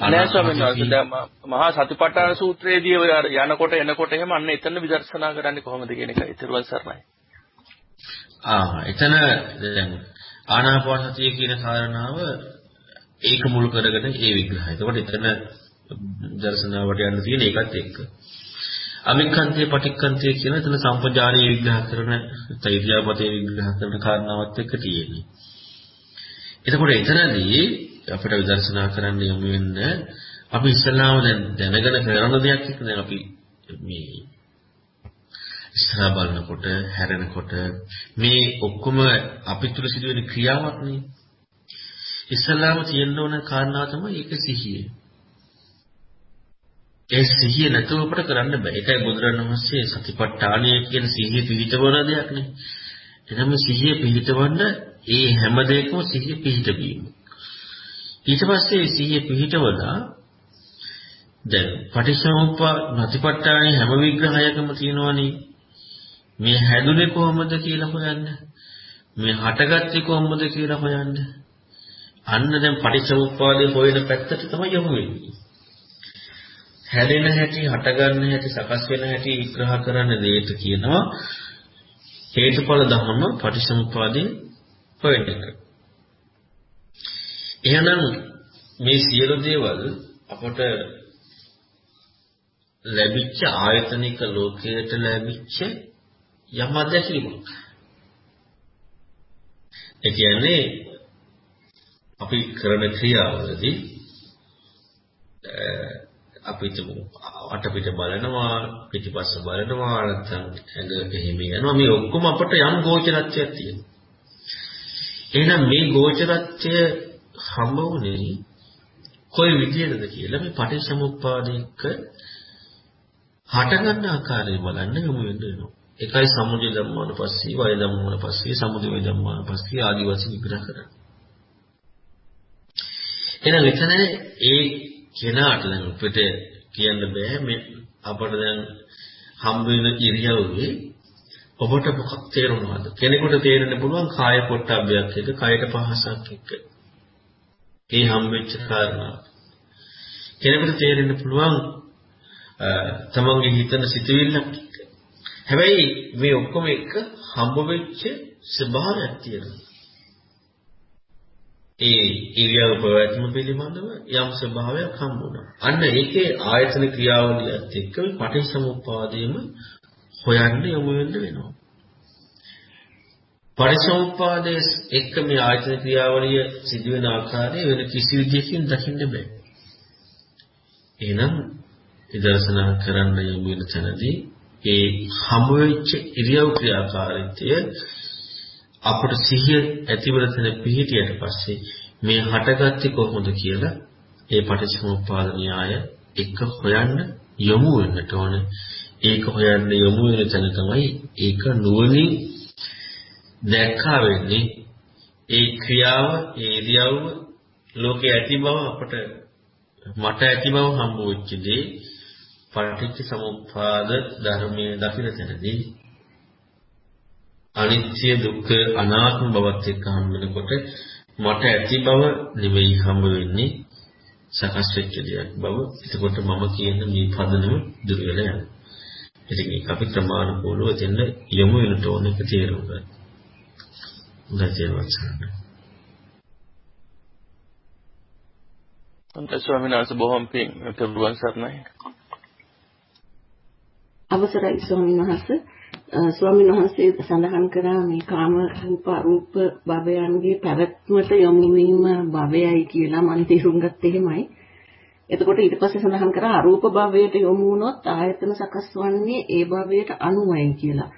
නෑ ස්වාමීන් වහන්සේ දැන් මහා සතිපට්ඨාන සූත්‍රයේදී යනකොට එනකොට එහෙම අන්න එතන විදර්ශනා කරන්නේ කොහොමද කියන එකයි ඊටවල් සරණයි. ආ එතන දැන් ආනාපාන සතිය කියන කාරණාව ඒක මුල් කරගෙන ඒ විග්‍රහය. එතකොට එතන දර්ශනාවට යන්න තියෙන එකත් එක්ක. අමික්ඛන්තේ පටික්ඛන්තේ කියන එතන සම්පජානීය විග්‍රහ කරන තෛර්යාපතේ විග්‍රහ කරන කාරණාවත් එක්ක තියෙන්නේ. එතකොට එතනදී අපිට විදර්ශනා කරන්න යොමු වෙන්න අපි ඉස්සල්ලාම දැන් දැනගෙන කරන දෙයක් එක්ක දැන් අපි මේ ඉස්සරහා බලනකොට හැරෙනකොට මේ ඔක්කොම අපි තුල සිදුවෙන ක්‍රියාවක් නේ ඉස්සල්ලාම තියෙන්න ඕන කාරණා තමයි ඒක සිහිය. ඒ සිහිය නැතුව අපට කරන්න බෑ. ඒකයි බුදුරණවහන්සේ සතිපට්ඨානය කියන සිහිය පිළිතවන දෙයක් නේ. එනම සිහිය පිළිතවන්න ඒ හැම දෙයකම සිහිය පිහිටවීම. ඊට පස්සේ සිහිය පිහිටවලා දැන් පටිච්චසමුප්පා නතිපට්ඨානේ හැම විග්‍රහයකම තියෙනවනේ මේ හැදුනේ කොහොමද කියලා හොයන්න. මේ හටගත්තේ කොහොමද කියලා හොයන්න. අන්න දැන් පටිච්චසමුප්පාදේ හොයන පැත්තට තමයි යොමු වෙන්නේ. හැදෙන හැටි, හටගන්න හැටි, සකස් වෙන හැටි විග්‍රහ කරන්න දෙයට කියනවා හේතුඵල ධර්ම පටිච්චසමුප්පාදේ හොයන එක. එහෙනම් මේ සියලු දේවල් අපට ලැබිච්ච ආයතනික ලෝකයට ලැබිච්ච යම් අත්දැකීමක්. ඒ කියන්නේ අපි කරන ක්‍රියාවලදී අපි තුමු අටපිට බලනවා පිටිපස්ස බලනවා නැත්නම් ඇඟ එහෙම යනවා මේ ඔක්කොම අපට යම් ගෝචරත්වයක් තියෙනවා එහෙනම් මේ ගෝචරත්වය හම්බ වුණේ කොයි විදියටද කියලා මේ පටිච්චසමුප්පාදයක හටගන්න ආකාරය බලන්න යමු වෙනවා. එකයි සමුදය ධම්මාන පස්සේ වය ධම්මාන පස්සේ සමුදය වය ධම්මාන පස්සේ ආදි වශයෙන් විග්‍රහ කරන්නේ. එහෙනම් එතන ඒ කෙනාට දැන් අපිට කියන්න බෑ මේ අපට දැන් හම්බ වෙන ඉරියව්වේ ඔබට මොකක් තේරුණාද? කෙනෙකුට තේරෙන්න පුළුවන් කාය පොට්ටබ්බයක් එක, කයට පහසක් එක්ක. ඒ හම්බෙච්ච කාරණා. කෙනෙකුට තේරෙන්න පුළුවන් තමන්ගේ හිතන සිතුවිල්ලක් එක්ක. හැබැයි මේ ඔක්කොම එක හම්බ වෙච්ච ස්වභාවයක් තියෙනවා. ඒ ඉරියව් ප්‍රවැත්ම පිළිබඳව යම් ස්වභාවයක් හම්බුණා. අන්න ඒකේ ආයතන ක්‍රියාවලියත් එක්ක මේ පටිච්චසමුප්පාදයේම හොයන්න යොමු වෙන්න වෙනවා. පරිසෝපාදයේ එක්ක මේ ආයතන ක්‍රියාවලිය සිදුවෙන ආකාරය වෙන කිසි විදිහකින් දකින්න බෑ. එහෙනම් විදර්ශනා කරන්න යොමු වෙන තැනදී ඒ හමු වෙච්ච ඉරියව් ක්‍රියාකාරීත්වය අපට සිහිය ඇතිවන තැන පිහිටියට පස්සේ මේ හටගත්තේ කොහොමද කියලා ඒ පටිච්චසමුප්පාද න්‍යාය එක හොයන්න යොමු වෙන්නට ඕනේ. ඒක හොයන්න යොමු වෙන තැන තමයි ඒක නුවණින් දැක්කා වෙන්නේ ඒ ක්‍රියාව, ඒ ඉරියව්ව ලෝකේ ඇති බව අපට මට ඇති බව හම්බ වෙච්ච දේ පටිච්ච සමුප්පාද ධර්මයේ දකින තැනදී අනිත්‍ය දුක්ඛ අනාත්ම බවත් එක්ක හම්බ වෙනකොට මට ඇති බව නෙවෙයි හම්බ වෙන්නේ සකස් වෙච්ච දෙයක් බව. එතකොට මම කියන මේ පදනම දුර වෙලා යනවා. ඉතින් ඒක අපි ප්‍රමාණිකෝලව දෙන්න යමු වෙනට ඕන එක තේරුම් ගන්න. උදේට සන්න. අන්ත ස්වාමීන් වහන්සේ බොහොම පිං තෙරුවන් සරණයි. අවසරයි ස්වාමීන් වහන්සේ ස්වාමීන් වහන්සේ සඳහන් කරා මේ කාම රූප රූප භවයන්ගේ පැවැත්මට යොමු වීම භවයයි කියලා මම තේරුම් ගත්තේ එහෙමයි. එතකොට ඊට පස්සේ සඳහන් කරා අරූප භවයට යොමු වුණොත් ආයතන සකස් වන්නේ ඒ භවයට අනුවයි කියලා.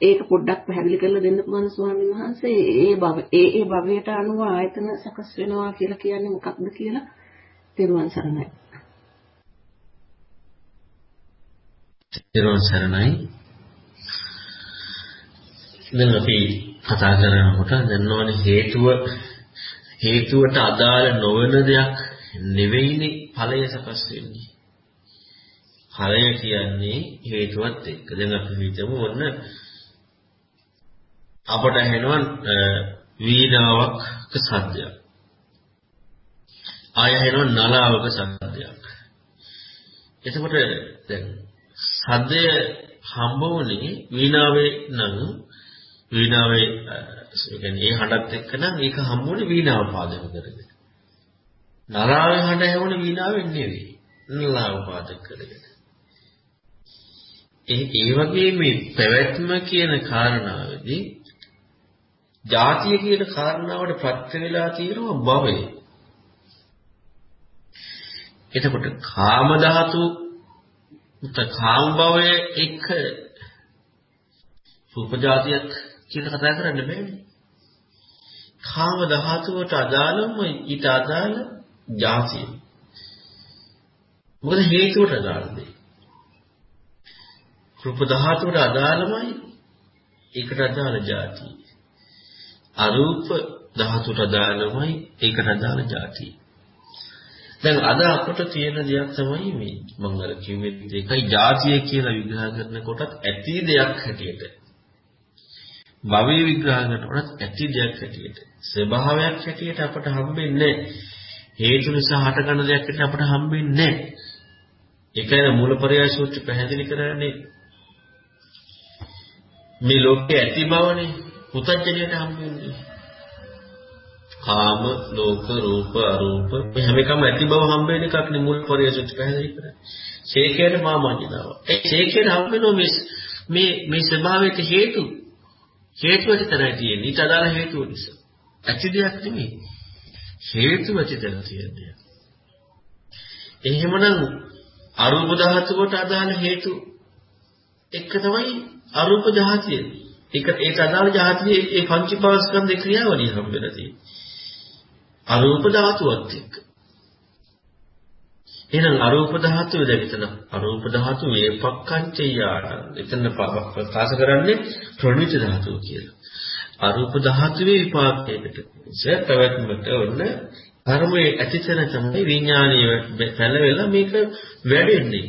ඒක පොඩ්ඩක් පැහැදිලි කරලා දෙන්න පුළුවන් ස්වාමීන් වහන්සේ ඒ භව ඒ ඒ භවයට අනුව ආයතන සකස් වෙනවා කියලා කියන්නේ මොකක්ද කියලා තේරුවන් සරණයි. තේරුවන් සරණයි. දැන් අපි කතා කරනකොට දන්නවනේ හේතුව හේතුවට අදාළ නොවන දෙයක් නෙවෙයිනේ ඵලය සකස් වෙන්නේ. ඵලය කියන්නේ හේතුවත් එක්ක. දැන් අපි හිතමු ඔන්න අපට ඇහෙනවා වීණාවක් සද්දයක්. ආය ඇහෙනවා නලාවක සද්දයක්. එතකොට දැන් සද්දය හම්බ වුණේ වීණාවේ නම් වීණාවේ කියන්නේ ඒ හඬත් එක්ක නම් ඒක හම්බුනේ වීණාව පාදක කරගෙන. නරාවේ හඬ ඇහුනේ වීණාවෙන් නෙවෙයි. නලාව පාදක කරගෙන. ඒ ඒ වගේ මේ පැවැත්ම කියන කාරණාවේදී ಜಾතිය කියන කාරණාවට ප්‍රත්‍ය වෙලා තියෙනවා භවය. එතකොට කාම ධාතු උත කාම භවය එක්ක රූප જાතියක් කියලා කතා කරන්න බෑනේ. කාම ධාතුවට අදාළම ඊට අදාළ ජාතිය. මොකද හේතුවට අදාළ දෙයක්. රූප ධාතුවට අදාළමයි ඒකට අදාළ ජාතිය. අරූප ධාතුවට අදාළමයි ඒකට අදාළ ජාතිය. දැන් අද අපට තියෙන දෙයක් තමයි මේ මම අර කිව්වේ ඒකයි ජාතිය කියලා විග්‍රහ කරනකොටත් ඇති දෙයක් හැටියට භවයේ විග්‍රහ කරනකොට ඇති දෙයක් හැටියට ස්වභාවයක් හැටියට අපට හම්බෙන්නේ හේතු නිසා හටගන්න දෙයක් හැටියට අපට හම්බෙන්නේ ඒකයි මූලපරයය සූත්‍ර පැහැදිලි කරන්නේ මේ ලෝකේ ඇති බවනේ පුතඥයට හම්බෙන්නේ. කාම ලෝක රූප අරූප මේ හැම එකම ඇති බව හම්බෙන එකක් නේ මූලපරයය සූත්‍ර පැහැදිලි කරන්නේ. ශේකයට මාමඤ්ඤාව ඒ ශේකයට හම්බෙනවා මේ මේ මේ ස්වභාවයට හේතු හේතුව විතරයි තියෙන්නේ. ඊට අදාළ හේතුව නිසා. ඇති දෙයක් නෙමෙයි. හේතුව විතර තියෙන්නේ. එහෙමනම් අරූප ධාතුවට අදාළ හේතු එක තමයි අරූප ධාතිය. ඒක ඒක අදාළ ධාතියේ ඒ පංචීපාස්කන්ධේ ක්‍රියාවලිය හම්බෙලා තියෙන්නේ. අරූප ධාතුවත් එක්ක. එහෙනම් අරූප ධාතුව දැන් එතන අරූප ධාතු වේපක්කංචයාට එතන ප්‍රකාශ කරන්නේ ප්‍රණීත ධාතුව කියලා. අරූප ධාතුවේ විපාකයකට ඉසේ පැවැත්මට ඔන්න කර්මයේ ඇතිතන තමයි විඥානීය පැලවෙලා මේක වැඩෙන්නේ.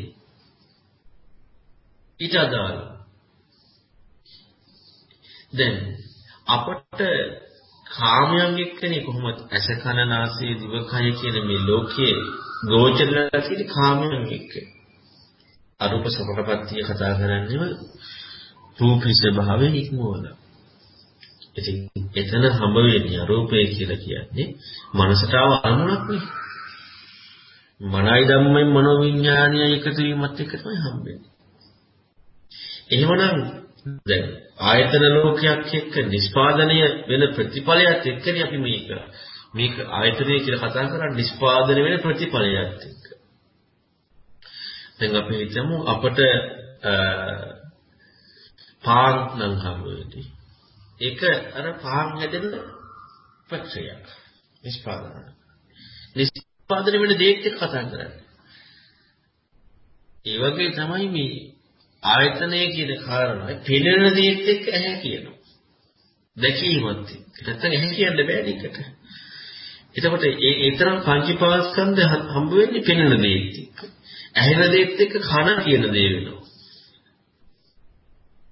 ඊට අදාළ දැන් අපට කාමයන් එක්කනේ කොහොමද ඇස කන නාසය දිවකය කියන මේ ලෝකයේ ගෝචරලා තියෙන කාමයන් එක්ක. අරූප සමකපත්තිය කතා කරන්නේම රූපී ස්වභාවයෙන් ඉක්මවල. ඉතින් එතන හම්බ වෙන්නේ අරූපය කියලා කියන්නේ මනසට ආව අරමුණක් නේ. මනයි ධම්මෙන් මනෝවිඤ්ඤාණය එකතු වීමත් එක්ක තමයි හම්බෙන්නේ. එහෙමනම් දැන් ආයතන ලෝකයක් එක්ක නිස්පාදනය වෙන ප්‍රතිඵලයක් එක්කනේ අපි මේක මේක ආයතනය කියලා කතා කරන්නේ නිස්පාදනය වෙන ප්‍රතිඵලයක් එක්ක. දැන් අපි හිතමු අපට පාන් නම් හම්බ වෙදී. ඒක අර පාන් හැදෙන ප්‍රක්‍රියාවක්. නිස්පාදනය. නිස්පාදනය වෙන දේත් එක්ක කතා කරන්නේ. ඒ වගේ තමයි මේ ආයතනය කියන කාරණා පෙනෙන දේත් එක්ක ඇහැ කියනවා. දැකීමත් එක්ක. නැත්නම් එහෙම කියන්න බෑ දෙකට. එතකොට ඒ ඒතරම් පංචපාස්කන්ධ හම්බ වෙන්නේ පෙනෙන දේත් එක්ක. ඇහෙන දේත් එක්ක කන කියන දේ වෙනවා.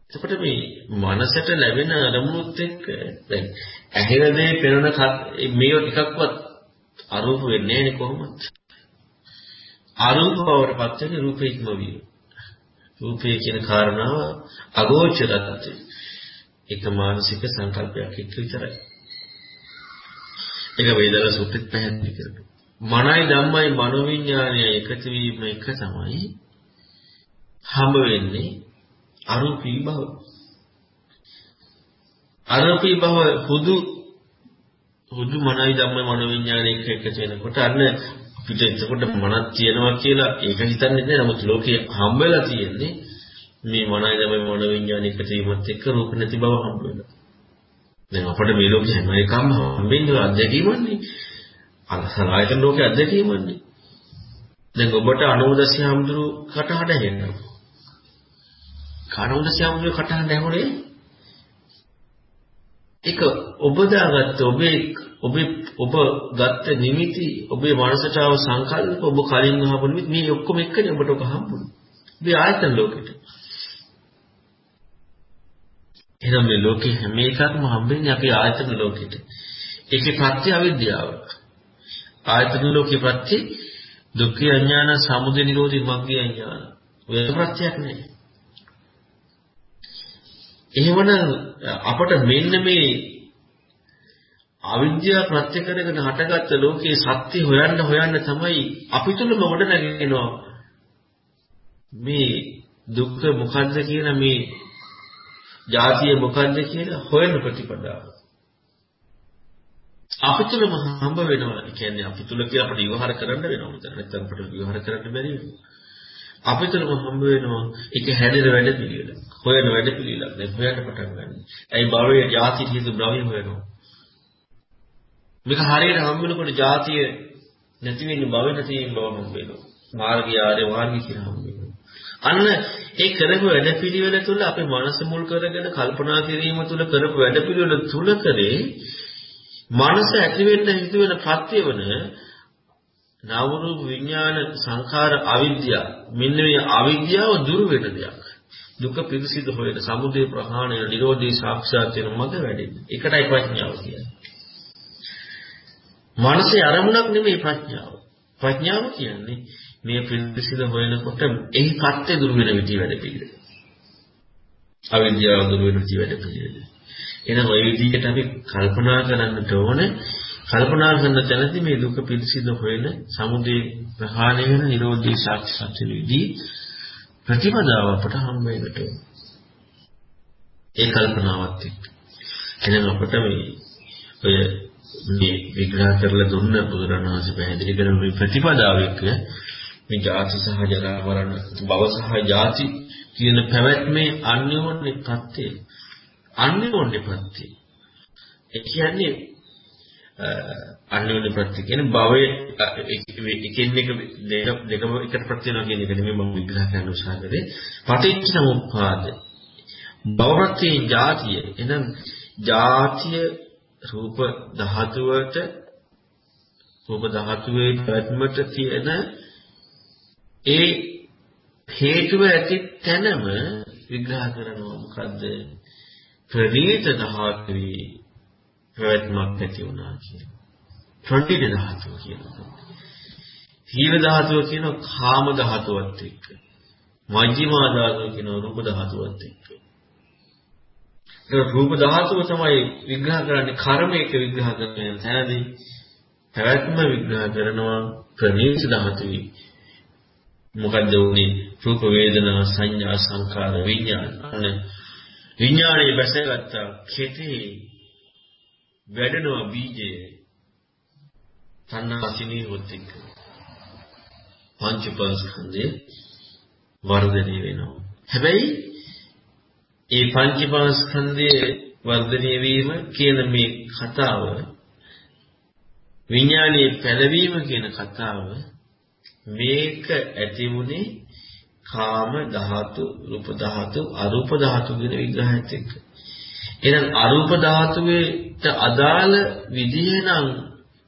එතකොට මේ මනසට ලැබෙන අරමුණුත් එක්ක දැන් ඇහෙන දේ පෙනෙන මේව ටිකක්වත් අරූප වෙන්නේ නැහැ කොහොමද? අරූප බවටපත් වෙන රූපේක්ම විය. රූපේ කියන කාරණාව අගෝචරත්වය. එක මානසික සංකල්පයක් එක්ක විතරයි. ඒක වේදනා සූත්‍රෙත් පැහැදිලි කරනවා. මනයි ධම්මයි මනෝවිඤ්ඤාණය එකතු වීම එක තමයි හම්බ වෙන්නේ අරූපී භව. අරූපී භව හුදු හුදු මනයි ධම්මයි මනෝවිඤ්ඤාණය එක එකතු වෙනකොට අන්න අපිට එතකොට මනක් තියෙනවා කියලා ඒක හිතන්නේ නැහැ. නමුත් ලෝකේ හම්බ වෙලා තියෙන්නේ මේ මනයි ධම්මයි මනෝවිඤ්ඤාණය එකතු වීමත් එක්ක රූප නැති බව හම්බ වෙනවා. දැන් අපිට මේ ලෝකෙ හැම එකම හම්බෙන්නේ අත්දැකීමන්නේ. අසලායතන ලෝකේ අත්දැකීමන්නේ. දැන් ඔබට 90 හම්දුරු කටහඬ හෙන්නවා. කනෝදසිය හම්දුරු කටහඬ ඇහුනේ ඒක ඔබ දාගත්ත ඔබේ ඔබේ ඔබ ගත්ත නිමිති ඔබේ මනසට ආව සංකල්ප ඔබ කලින් අහපු නිමිති මේ ඔක්කොම එක්කනේ ඔබට ඔක හම්බුනේ. මේ ආයතන ලෝකෙට. එහෙනම් මේ ලෝකේ හැම එකක්ම හම්බෙන්නේ අපේ ආයතන ලෝකෙට. ඒකේ ප්‍රත්‍ය අවිද්‍යාව. ආයතන ලෝකේ ප්‍රත්‍ය දුක්ඛ අඥාන සමුදය නිරෝධි මග්ගය අඥාන. ඔය ප්‍රත්‍යක් නෑ. එහෙමනම් අපට මෙන්න මේ අවිද්‍යාව ප්‍රත්‍ය කරගෙන හටගත්ත ලෝකයේ සත්‍ය හොයන්න හොයන්න තමයි අපි තුලම ගොඩ නැගෙනවා මේ දුක්ඛ මොකද්ද කියන මේ ජාතිය මොකද්ද කියලා හොයන ප්‍රතිපදාව. අපි තුලම හම්බ වෙනවා. ඒ කියන්නේ අපි තුල කියලා අපිට විවහාර කරන්න වෙනවා. නැත්නම් අපිට විවහාර කරන්න බැරි වෙනවා. අපි තුලම හම්බ වෙනවා ඒක හැදෙන වැඩ පිළිවෙල. හොයන වැඩ පිළිවෙලක්. දැන් හොයන්න පටන් ගන්න. ඇයි භවයේ ජාති හේතු භවය හොයනවා. මේක හරියට හම්බ වෙනකොට ජාතිය නැති වෙන්නේ භවෙ නැති වෙන බව හම්බ වෙනවා. මාර්ගය ආර්ය මාර්ගය කියලා හම්බ වෙනවා. අන්න ඒ කරපු වැඩපිළිවෙල තුළ අපේ මනස මුල් කරගෙන කල්පනා කිරීම තුළ කරපු වැඩපිළිවෙල තුල කරේ මනස ඇති වෙන්න හිත වෙන ප්‍රත්‍යවන නාම රූප විඥාන සංඛාර අවිද්‍යාව මෙන්න මේ අවිද්‍යාව දුරු වෙන දෙයක්. දුක පිරිසිදු හොයන සමුදය ප්‍රහාණය නිරෝධී සාක්ෂාත් වෙන මඟ වැඩෙන්නේ. ඒකටයි ප්‍රඥාව කියන්නේ. මනසේ අරමුණක් නෙමෙයි ප්‍රඥාව. ප්‍රඥාව කියන්නේ මේ පිරිසිදු හොයනකොට එහි කර්තේ දුරු වෙන විදිහ වැඩ පිළිවෙල. අවිද්‍යාව දුරු වෙන විදිහ වැඩ පිළිවෙල. එහෙනම් ওই විදිහට අපි කල්පනා කරන්නට ඕනේ කල්පනා කරන තැනදී මේ දුක පිළිසිඳ හොයන සමුදේ ප්‍රහාණය වෙන නිරෝධී සාක්ෂාත් වෙදී ප්‍රතිපදාව අපට හම්බ වෙන්නට ඒ කල්පනාවත් එක්ක. එහෙනම් අපට මේ ඔය මේ විග්‍රහ කරලා දුන්න බුදුරණවහන්සේ පැහැදිලි කරන මේ ප්‍රතිපදාව එක්ක මේ ජාති සහ ජරා මරණ භව සහ ජාති කියන පැවැත්මේ අන්‍යෝන්‍ය ප්‍රත්‍යය අන්‍යෝන්‍ය ප්‍රත්‍යය ඒ කියන්නේ අන්‍යෝන්‍ය ප්‍රත්‍ය කියන්නේ භවයේ එකින් එක දෙක දෙකම එකට ප්‍රත්‍ය වෙනවා කියන එක නෙමෙයි මම විග්‍රහ කරන්න උත්සාහ කරේ. පටිච්ච සමුප්පාද. භවපත්‍යේ ಜಾතිය. එහෙනම් ಜಾතිය රූප ධාතුවට රූප ධාතුවේ පැවැත්මට තියෙන ඒ හේතුව ඇති තැනම විග්‍රහ කරනවා මොකද්ද? ප්‍රනීත ධාතුවේ පැවැත්මක් නැති වුණා කියලා. ප්‍රණීත ධාතුව කියනවා. හීන ධාතුව කියනවා කාම ධාතුවත් එක්ක. මජ්ක්‍ධිමා ධාතුව කියනවා රූප ධාතුවත් එක්ක. ඒ රූප ධාතුව තමයි විග්‍රහ කරන්නේ කර්මයක විග්‍රහ කරන තැනදී පැවැත්ම විග්‍රහ කරනවා ප්‍රණීත ධාතුවේ. මොකද්ද උනේ? රූප වේදනා සංඥා සංකාර විඥාන. අන්න විඥානයේ බැසගත්ත කෙටි වැඩෙනවා බීජය. තණ්හාසිනී වොත්තික පංචපස්කන්ධේ වර්ධනය වෙනවා. හැබැයි ඒ පංචපස්කන්ධයේ වර්ධනය වීම කියන මේ කතාව විඥානයේ පැලවීම කියන කතාව මේක ඇති වුණේ කාම ධාතු රූප ධාතු අරූප ධාතු කියන විග්‍රහයත් එක්ක එහෙනම් අරූප ධාතුවේට අදාළ විදිහ නම්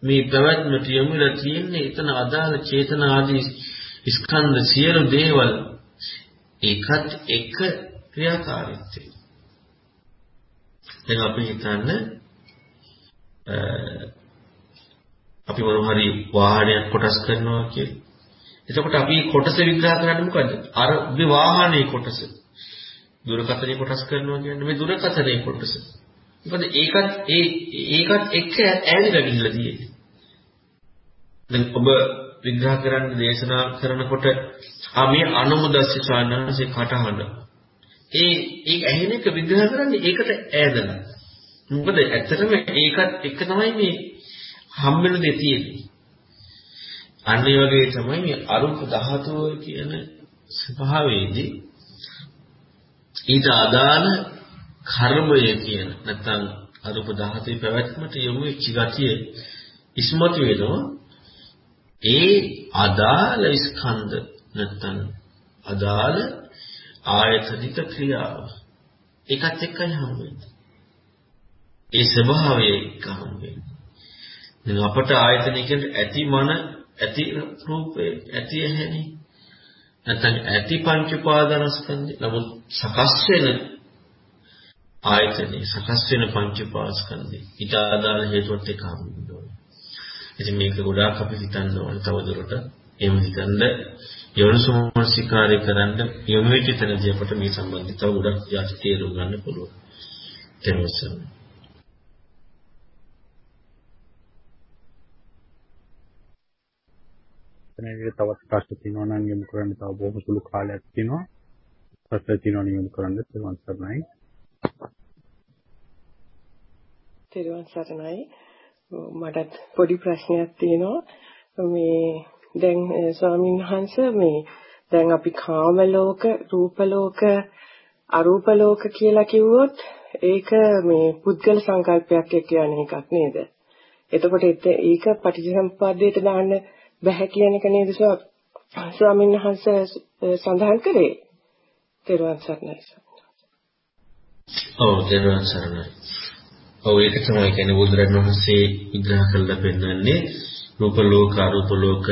මේ පැවැත්මට යොමු වෙලා තියෙන්නේ එතන අදාළ චේතනා ආදී ස්කන්ධ සියලු දේවල් ඒකත් එක ක්‍රියාකාරීත්වය. දැන් අපි හිතන්න අපි මොන හරි වාහනයක් කොටස් කරනවා කියලා. එතකොට අපි කොටස විග්‍රහ කරන්නේ මොකද්ද? අර මේ වාහනේ කොටස. දුරකථනයේ කොටස් කරනවා කියන්නේ මේ දුරකථනයේ කොටස. මොකද ඒකත් ඒ ඒකත් එක්ක ඈඳලා ගිහිල්ලා තියෙන්නේ. දැන් ඔබ විග්‍රහ කරන්න දේශනා කරනකොට ආ මේ අනුමුදස්ස සානන්සේ කටහඬ. ඒ ඒ ඇහෙන එක විග්‍රහ කරන්නේ ඒකට ඈදලා. මොකද ඇත්තටම ඒකත් එක තමයි මේ හම්බෙන දේ තියෙන්නේ. අන්න ඒ වගේ තමයි මේ අරුප ධාතුව කියන ස්වභාවයේදී ඊට අදාළ කර්මය කියන නැත්නම් අරුප ධාතුවේ පැවැත්මට යොමු වෙච්ච ගතිය ඉස්මතු වෙනවා ඒ අදාළ ස්කන්ධ නැත්නම් අදාළ ආයතනික ක්‍රියාව ඒකත් එක්කයි හම් වෙන්නේ. ඒ ස්වභාවය එක්ක හම් වෙන්නේ. දැන් අපට ආයතන කියන්නේ ඇති මන ඇති රූපේ ඇති ඇහෙනේ. නැත්නම් ඇති පංච උපාදානස්කන්ධය. නමුත් සකස් වෙන ආයතනේ සකස් වෙන පංච උපාදානස්කන්ධය. ඊට අදාළ හේතුවත් එක්ක හම් වෙනවා. ඉතින් මේක ගොඩාක් අපි හිතන්න ඕනේ තවදුරට. එහෙම හිතනද යෝනිසෝමනසිකාරය කරන්න යොමු වෙච්ච තැනදී අපට මේ සම්බන්ධව තව ගොඩක් යටි තේරුම් ගන්න පුළුවන්. තේරුම් එතනදී තවත් ප්‍රශ්න තියෙනවා නම් යොමු කරන්න තව බොහොම සුළු කාලයක් තියෙනවා. ප්‍රශ්න තියෙනවා නම් යොමු කරන්න තෙරුවන් සරණයි. තෙරුවන් සරණයි. මටත් පොඩි ප්‍රශ්නයක් තියෙනවා. මේ දැන් ස්වාමීන් වහන්සේ මේ දැන් අපි කාම ලෝක, රූප ලෝක, අරූප ලෝක කියලා කිව්වොත් ඒක මේ පුද්ගල සංකල්පයක් එක්ක යන එකක් නේද? එතකොට ඒක පටිච්චසමුප්පාදයට දාන්න බැහැ කියන එක නේද ස්වාමීන් වහන්සේ සඳහන් කරේ? තෙරුවන් සරණයි. ඔව් තෙරුවන් සරණයි. ඔව් ඒක තමයි කියන්නේ බුදුරජාණන් වහන්සේ විග්‍රහ කරලා පෙන්නන්නේ රූප ලෝක අරූප ලෝක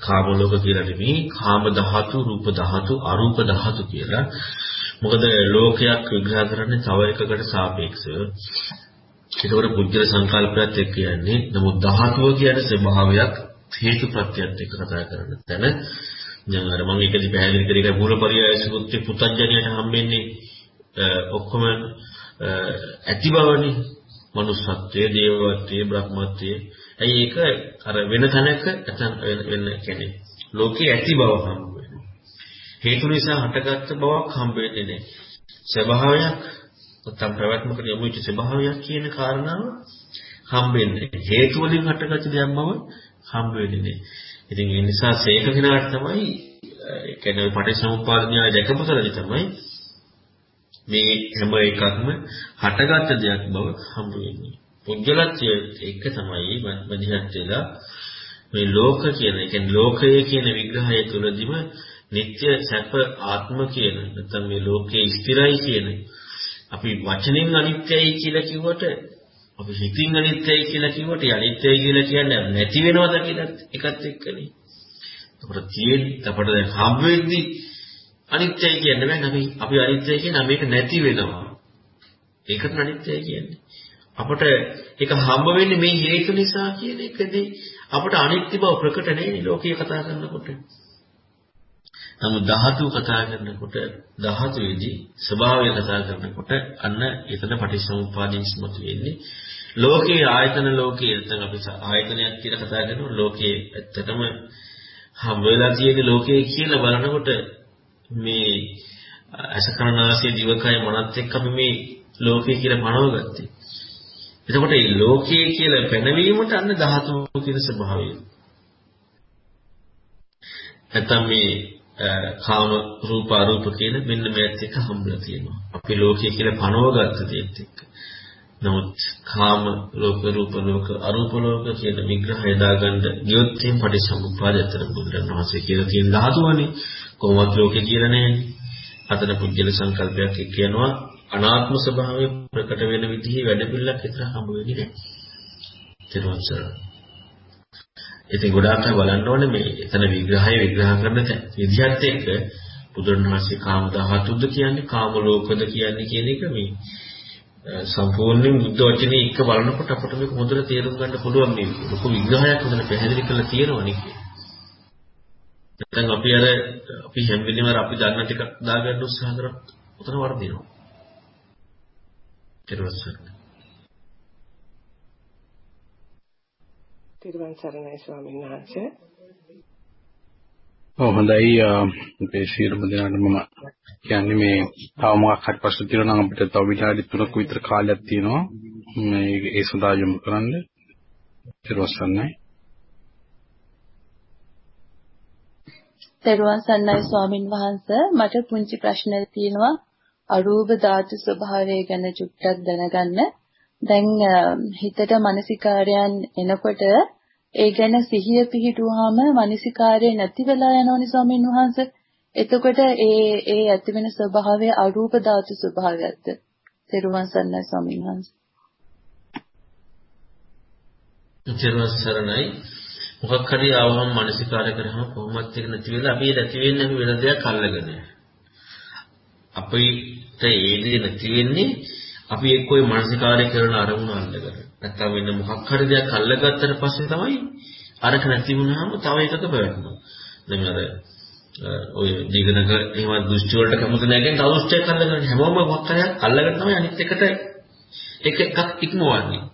කාම ලෝක කියලා නෙමෙයි කාම ධාතු රූප ධාතු අරූප ධාතු කියලා. මොකද ලෝකයක් විග්‍රහ කරන්නේ තව එකකට සාපේක්ෂව. ඒකවල පුද්ගල සංකල්පයත් එක්ක කියන්නේ නමුත් ධාතුව කියන්නේ ස්වභාවයක් හේතුප්‍රත්‍යයත් එක්ක කතා කරන තැන. දැන් අර මම ඒකදී පැහැදිලි කරේ ඒක මූලපරියාය සූත්‍රයේ පුතඥයට හම්බෙන්නේ ඔක්කොම ඇති බවනේ. මනුස්සත්වයේ දේවත්වයේ බ්‍රහ්මත්වයේ. ඇයි ඒක අර වෙන තැනක නැත්නම් වෙන කියන්නේ ලෝකේ ඇති බව හම්බ වෙනවා. හේතු නිසා හටගත්ත බවක් හම්බ වෙන්නේ නැහැ. ස්වභාවයක් නැත්නම් ප්‍රවැත්මකට යොමු වෙච්ච ස්වභාවයක් කියන කාරණාව හම්බ වෙන්නේ හේතු වලින් හටගත්ත දෙයක් බව හම්බ වෙන්නේ නැහැ. ඉතින් ඒ නිසා සේක කෙනාට තමයි ඒ කියන්නේ පටිච්චසමුප්පාද න්‍යාය දැකපුතරදි තමයි මේ හැම එකක්ම හටගත්ත දෙයක් බව හම්බ වෙන්නේ. පුද්ගලත්වයේ එක තමයි මධ්‍යස්ථ වෙලා මේ ලෝක කියන ඒ කියන්නේ ලෝකය කියන විග්‍රහය තුළදීම නিত্য සැප ආත්ම කියන නැත්නම් මේ ලෝකයේ ස්ථිරයි කියන අපි වචනෙන් අනිත්‍යයි කියලා කිව්වට අපි හිතින් අනිත්‍යයි කියලා කිව්වට අනිත්‍යයි කියලා කියන්නේ නැති වෙනවද කියලා එකත් එක්කනේ. අපිට තියෙන්නේ අපිට දැන් හම්බ වෙද්දි අනිත්‍යයි කියන්නේ බෑ අපි අපි අනිත්‍යයි කියන මේක නැති වෙනවා. ඒකට අනිත්‍යයි කියන්නේ. අපට ඒක හම්බ වෙන්නේ මේ හේතු නිසා කියන එකදී අපට අනිත්‍ය බව ප්‍රකට නෙවෙයි ලෝකීය කතා කරනකොට. නමුත් ධාතු කතා කරනකොට ධාතුවේදී ස්වභාවය කතා කරනකොට අන්න එතන පටිච්චසමුප්පාදින් ඉස්මතු වෙන්නේ ලෝකයේ ආයතන ලෝකයේ නැත්නම් අපි ආයතනයක් කියලා කතා කරනවා ලෝකයේ ඇත්තටම හම් වෙලා තියෙන ලෝකයේ කියලා බලනකොට මේ අසකරණාසය දිවකය මනත් එක්ක අපි මේ ලෝකයේ කියලා මනවගත්තේ. එතකොට මේ ලෝකයේ කියලා පැනවීමට අන්න ධාතු කියන ස්වභාවය. නැත්නම් මේ කාම රූප අරූප කියන මෙන්න මේත් එක්ක හම්බලා තියෙනවා. අපි ලෝකයේ කියලා පනවගත්ත දේත් එක්ක. නමුත් කාම ලෝක රූප ලෝක අරූප ලෝක කියන විග්‍රහය දාගන්න ගියොත් එහෙනම් පටිච්චසමුප්පාද ඇතර බුදුරණවහන්සේ කියලා තියෙන ධාතුවනේ කොහොමද ලෝකේ කියලා නෑනේ. අතන පුජ්‍යල සංකල්පයක් කියනවා අනාත්ම ස්වභාවය ප්‍රකට වෙන විදිහේ වැඩපිළිවෙලක් විතර හම්බ වෙන්නේ නැහැ. තේරුම් ගන්න. ඉතින් ගොඩාක් අය බලන්න ඕනේ මේ එතන විග්‍රහය විග්‍රහ කරන විදිහත් එක්ක බුදුරණවහන්සේ කාම ධාතුද කියන්නේ කාම ලෝකද කියන්නේ කියන එක මේ සම්පූර්ණයෙන් බුද්ධ වචනේ එක බලනකොට අපිට මේක හොඳට තේරුම් ගන්න පුළුවන් මේ ලොකු විග්‍රහයක් හොඳට පැහැදිලි කරලා තියෙනවනේ කියලා. නැත්නම් අපි අර අපි හැම වෙලෙම අපි දන්න ටික දාගන්න උත්සාහ කරොත් උතන වර්ධිනවා. ඊට තිරුවන් සරණයි ස්වාමීන් වහන්සේ. ඔව් හොඳයි. අපේ සියලුම දෙනාට මම කියන්නේ මේ තව මොකක් හරි ප්‍රශ්න තියෙනවා නම් අපිට තව විනාඩි 3ක විතර කාලයක් තියෙනවා. මේ ඒ සඳහා යොමු කරන්න. ඊට පස්සේ තෙරුවන් සරණයි ස්වාමින් වහන්සේ. මට පුංචි ප්‍රශ්නයක් තියෙනවා. අරූප ධාතු ස්වභාවය ගැන චුට්ටක් දැනගන්න. දැන් හිතට මානසිකාරයන් එනකොට ඒ ගැන සිහිය පිහිටුවාම මානසිකාරය නැති වෙලා යනෝනි ස්වාමින් වහන්සේ. එතකොට ඒ ඒ ඇති වෙන ස්වභාවය අරූප ධාතු ස්වභාවයක්ද? තෙරුවන් සරණයි ස්වාමින් වහන්සේ. තෙරුවන් සරණයි මොකක් හරි ආවම මානසිකාරය කරාම කොහොමත් ඒක නැති වෙලා අපි නැති වෙන්නේ අපි වෙන දෙයක් අල්ලගෙන. අපිට ඒ දේ නැති වෙන්නේ අපි එක්කෝ මානසිකාරය කරන අරමුණ අල්ලගෙන. නැත්තම් වෙන මොකක් හරි දෙයක් අල්ලගත්තට පස්සේ තමයි අරක නැති වුණාම තව එකක පැවැත්මක්. දැන් අර ඔය දීගනක එහෙම දෘෂ්ටි වලට කැමති නැහැ කියන තව දෘෂ්ටියක් අල්ලගෙන හැමෝම මොකක් හරි අල්ලගෙන තමයි අනිත් එකට එක එකක් ඉක්මවන්නේ.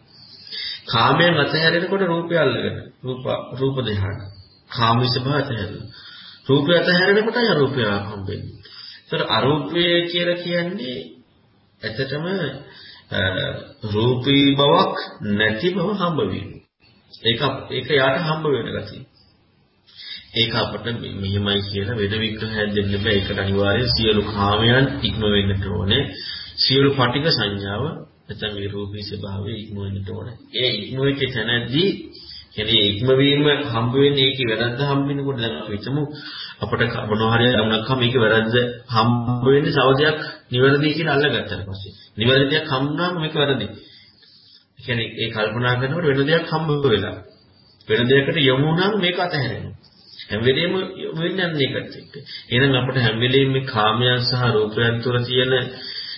කාමයෙන් අතහැරෙනකොට රූපය අල්ලගෙන රූප රූප දෙහාන කාමී ස්වභාවය අතහැරෙනවා රූපය අතහැරෙනකොටයි අරූපය හම්බෙන්නේ ඒතර අරූපය කියලා කියන්නේ ඇත්තටම රූපී බවක් නැති බව හම්බ වීම ඒක ඒක යාට හම්බ වෙන ගතිය. ඒක අපිට මෙහිමයි කියලා වෙන විග්‍රහයක් දෙන්න බෑ. ඒකට අනිවාර්යයෙන් සියලු කාමයන් ඉක්ම වෙන්නට ඕනේ. සියලු පටික සංඥාව නැත්නම් මේ රූපී ස්වභාවය ඉක්මවෙන්නට ඕනේ. ඒ ඉක්මවෙච්ච තැනදී කියන්නේ ඉක්මවීම හම්බ වෙන්නේ ඒකේ වැරද්ද හම්බ වෙනකොට දැන් අපි හිතමු අපිට මොනවා හරි අරමුණක් මේකේ වැරද්ද හම්බ වෙන්නේ සවදයක් නිවැරදි කියලා අල්ලගත්තට පස්සේ. නිවැරදි දෙයක් හම්බුනාම මේක වැරදි. කියන්නේ ඒ කල්පනා කරනකොට වෙන දෙයක් හම්බ වෙලා. වෙන දෙයකට යොමු වුණාම මේක අතහැරෙනවා. හැම වෙලෙම වෙන්නේ නැහැ ඒකට එක්ක. එහෙනම් අපිට හැම වෙලෙම මේ කාමයන් සහ රූපයන් තුළ තියෙන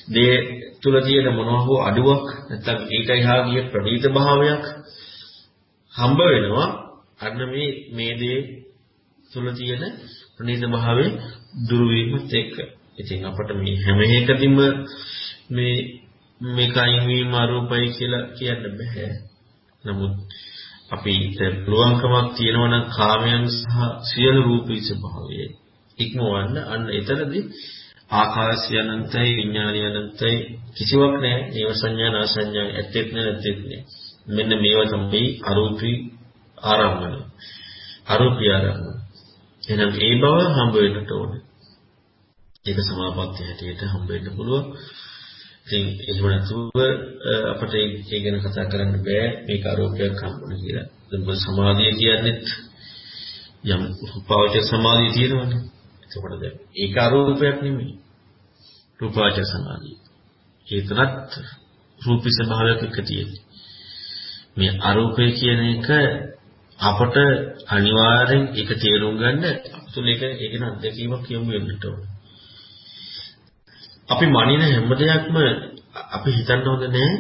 දේ තුල තියෙන මොනවා හෝ අඩුවක් නැත්නම් ඊට එහා ගිය ප්‍රණීත භාවයක් හම්බ වෙනවා අන්න මේ මේ දේ තුල තියෙන ප්‍රණීත භාවයේ දුරු වීමත් එක්ක. ඉතින් අපට මේ හැම එකදීම මේ මේකයින් වීම අරූපයි කියලා කියන්න බෑ. නමුත් අපිට පුළුවන්කමක් තියෙනවා නම් කාමයන් සහ සියලු රූපී ස්වභාවය ඉක්මවන්න. අන්න එතනදී ආකාශය අනන්තයි විඥානය අනන්තයි. කිසිවක් නැහැ. නේව සංඥා නා සංඥා ඇත්තෙත් නැහැ නැත්තෙත් නැහැ. මෙන්න මේවා තමයි අරූපී ආරම්භන. අරූපී ආරම්භන. එහෙනම් ඒ බව හම්බ වෙන්නට ඕනේ. ඒක සමාපත්තිය හැටියට හම්බ වෙන්න පුළුවන් ඉතින් එහෙම නැතුව අපිට ඒ ගැන කතා කරන්න බෑ මේක අරූපයක් හම්බුනේ කියලා දැන් සමාධිය කියන්නේ යම් රූපාවචර සමාධිය තියෙනවනේ එතකොට දැන් ඒක අරූපයක් නෙමෙයි. රූපාවචර සමාධිය. ඒතනත් රූපී ස්වභාවයක් එක තියෙන්නේ. මේ අරූපය කියන එක අපට අනිවාර්යෙන් ඒක තේරුම් ගන්න අපතුල ඒක ඒක අත්දැකීමක් යොමු වෙන්නට ඕන. අපි මනින හැම දෙයක්ම අපි හිතන්න හොඳ නෑ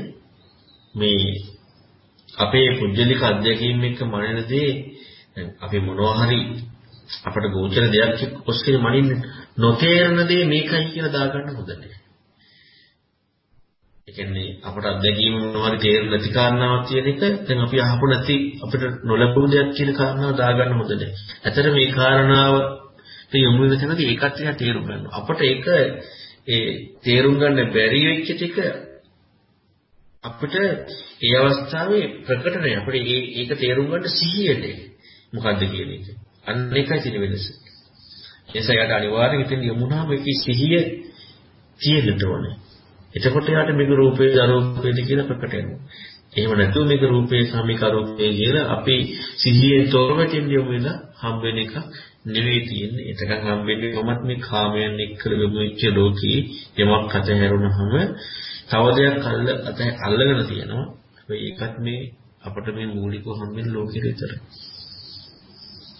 මේ අපේ පුජ්‍යලික අත්දැකීම් එක්ක මනින දේ අපි මොනවා හරි අපට ගෝචර දෙයක් ඔස්සේ මනින්න නොතේරෙන දේ මේකයි කියලා දාගන්න හොඳ නැහැ. ඒ කියන්නේ අපට අත්දැකීම් මොනවාරි තේරුම් නැති කාරණාවක් තියෙන එක දැන් අපි අහපු නැති අපිට නොලැබුණු දෙයක් කියන කාරණාව දාගන්න හොඳ නැහැ. ඇතර මේ කාරණාව යොමු වෙන තැනදී ඒකත් එක්ක තේරුම් ගන්න. අපට ඒක ඒ තේරුම් ගන්න බැරි වෙච්ච ටික අපිට ඒ අවස්ථාවේ ප්‍රකටණය අපිට ඒක තේරුම් ගන්න සිහියට මොකද්ද කියන එක. අන්න ඒකයි තියෙන වෙනස. එනිසා යාට අනිවාර්යයෙන් ඉතින් යමුනාම ඒකේ සිහිය තියෙන්න ඕනේ. එතකොට යාට මේක රූපේ අරූපේද කියලා ප්‍රකට වෙනවා. එහෙම නැතුව මේක රූපේ සමික රූපේ කියලා අපි සිහියෙන් තොරවටින් යොමු වෙලා හම්බ වෙන එක නෙවෙයි තියෙන්නේ. එතකන් හම්බෙන්නේ කොහොමත් මේ කාමයන් එක්ක ගමුච්ච ලෝකී යමක් අතහැරුණාම තව දෙයක් අල්ල අත අල්ලගෙන තියෙනවා. හැබැයි ඒකත් මේ අපිට මේ මූලිකව හම්බෙන ලෝකෙ විතරයි.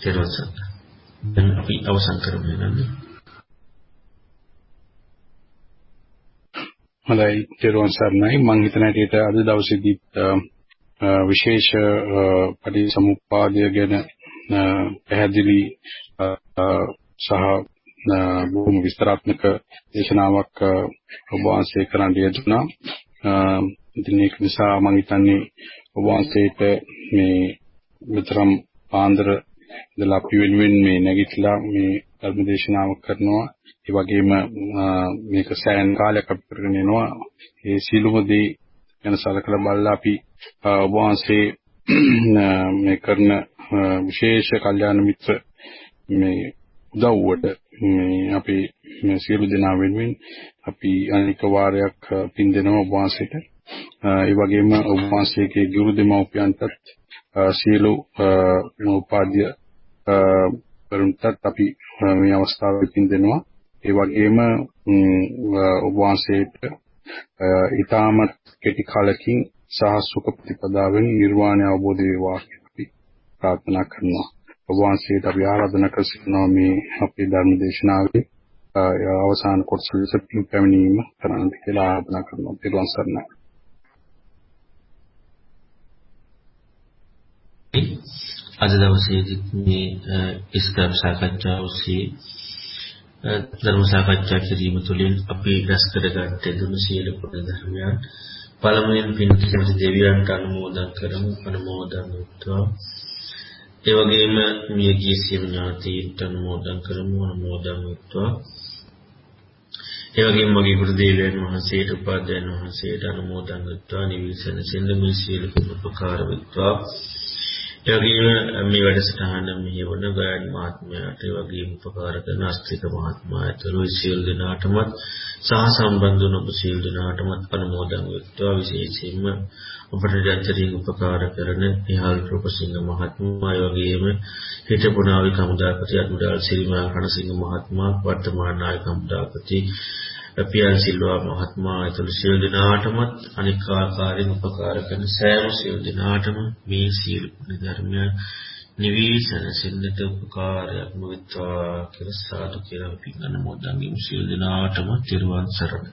ඊට දැන් අපි අවසන් කරමු නේද? හොඳයි ඊට සර්ණයි මම හිතන හැටියට අද දවසේදී විශේෂ පරිසමුපාදය ගැන පැහැදිලි සහ බොහොම විස්තරාත්මක දේශනාවක් ඔබ වහන්සේ කරන්න යෙදුණා. ඉතින් ඒක නිසා මම හිතන්නේ ඔබ වහන්සේට මේ විතරම් පාන්දර ඉඳලා අපි වෙනුවෙන් මේ නැගිටලා මේ ධර්ම දේශනාව කරනවා. ඒ වගේම මේක සෑහෙන කාලයක් අපි කරගෙන යනවා. ඒ සීලුම දේ ගැන සලකලා බලලා අපි ඔබ වහන්සේ මේ කරන විශේෂ කල්යාණ මිත්‍ර මේ උදව්වට මේ අපි මේ සියලු දෙනා වෙනුවෙන් අපි අනික වාරයක් පින් දෙනවා ඔබ වහන්සේට. ඒ වගේම ඔබ වහන්සේගේ ගුරු දෙමව්පියන්ටත් සියලු උපාධ්‍ය වරුන්ටත් අපි මේ අවස්ථාවේ පින් දෙනවා. ඒ වගේම ඔබ වහන්සේට ඊටමත් කෙටි කාලෙකින් සහ සුඛ ප්‍රතිපදාවෙන් නිර්වාණය අවබෝධ වේවා කියලා අපි ප්‍රාර්ථනා කරනවා. ඔබ වහන්සේට අපි ආරාධනා කර සිටිනවා මේ අපේ ධර්ම දේශනාවේ අවසාන කොටස ලෙස පින් පැමිණීම කරන්න කියලා ආරාධනා කරනවා. පිරුවන් සරණයි. අද දවසේදී මේ ඉස්කම් සාකච්ඡාව ඔස්සේ ධර්ම සාකච්ඡා කිරීම තුළින් අපි රැස් කරගත්තේ දුනු සියලු කුණ ධර්මයන් පළමුවෙන් පින් කැමති දෙවියන්ට අනුමෝදන් කරමු අනුමෝදන් වේවා ඒ වගේම මියගිය සියලු ඥාතීන්ට අනුමෝදන් කරමු අනුමෝදන් වේවා ඒ වගේම මගේ ගුරු දේවයන් වහන්සේට උපාධ්‍යයන් වහන්සේට අනුමෝදන් වේවා නිවිසන සින්ද මේ සියලු උපකාර වේවා ඒ වගේම මේ වැඩසටහන මෙහෙවන ගායන මහත්මයාට ඒ වගේම උපකාර කරන අස්තික මහත්මයාට සියලු දෙනාටමත් සහ සම්බන්ධ වුණ ඔබ සියලු දෙනාටමත් අනුමෝදන් වෙත්වා. විශේෂයෙන්ම ඔබට ජාතරින් උපකාර කරන ඉහල් රූපසිංහ මහත්මයා ඒ වගේම හිටපු නාවික හමුදාපති අනුඩාල් සිරිමා කණසිංහ මහත්මයා වර්තමාන නායක හමුදාපති පියල් සිල්වා මහත්මයා ඇතුළු සියලු දෙනාටමත් අනික් ආකාරයෙන් උපකාර කරන සෑම සියලු දෙනාටම මේ සියලු ධර්මය නිවිසන සින්නත උපකාරයක් වෙත්වා කියලා සාදු කියලා පින් අනුමෝදන් සියලු දෙනාටම තිරුවන් සරණයි.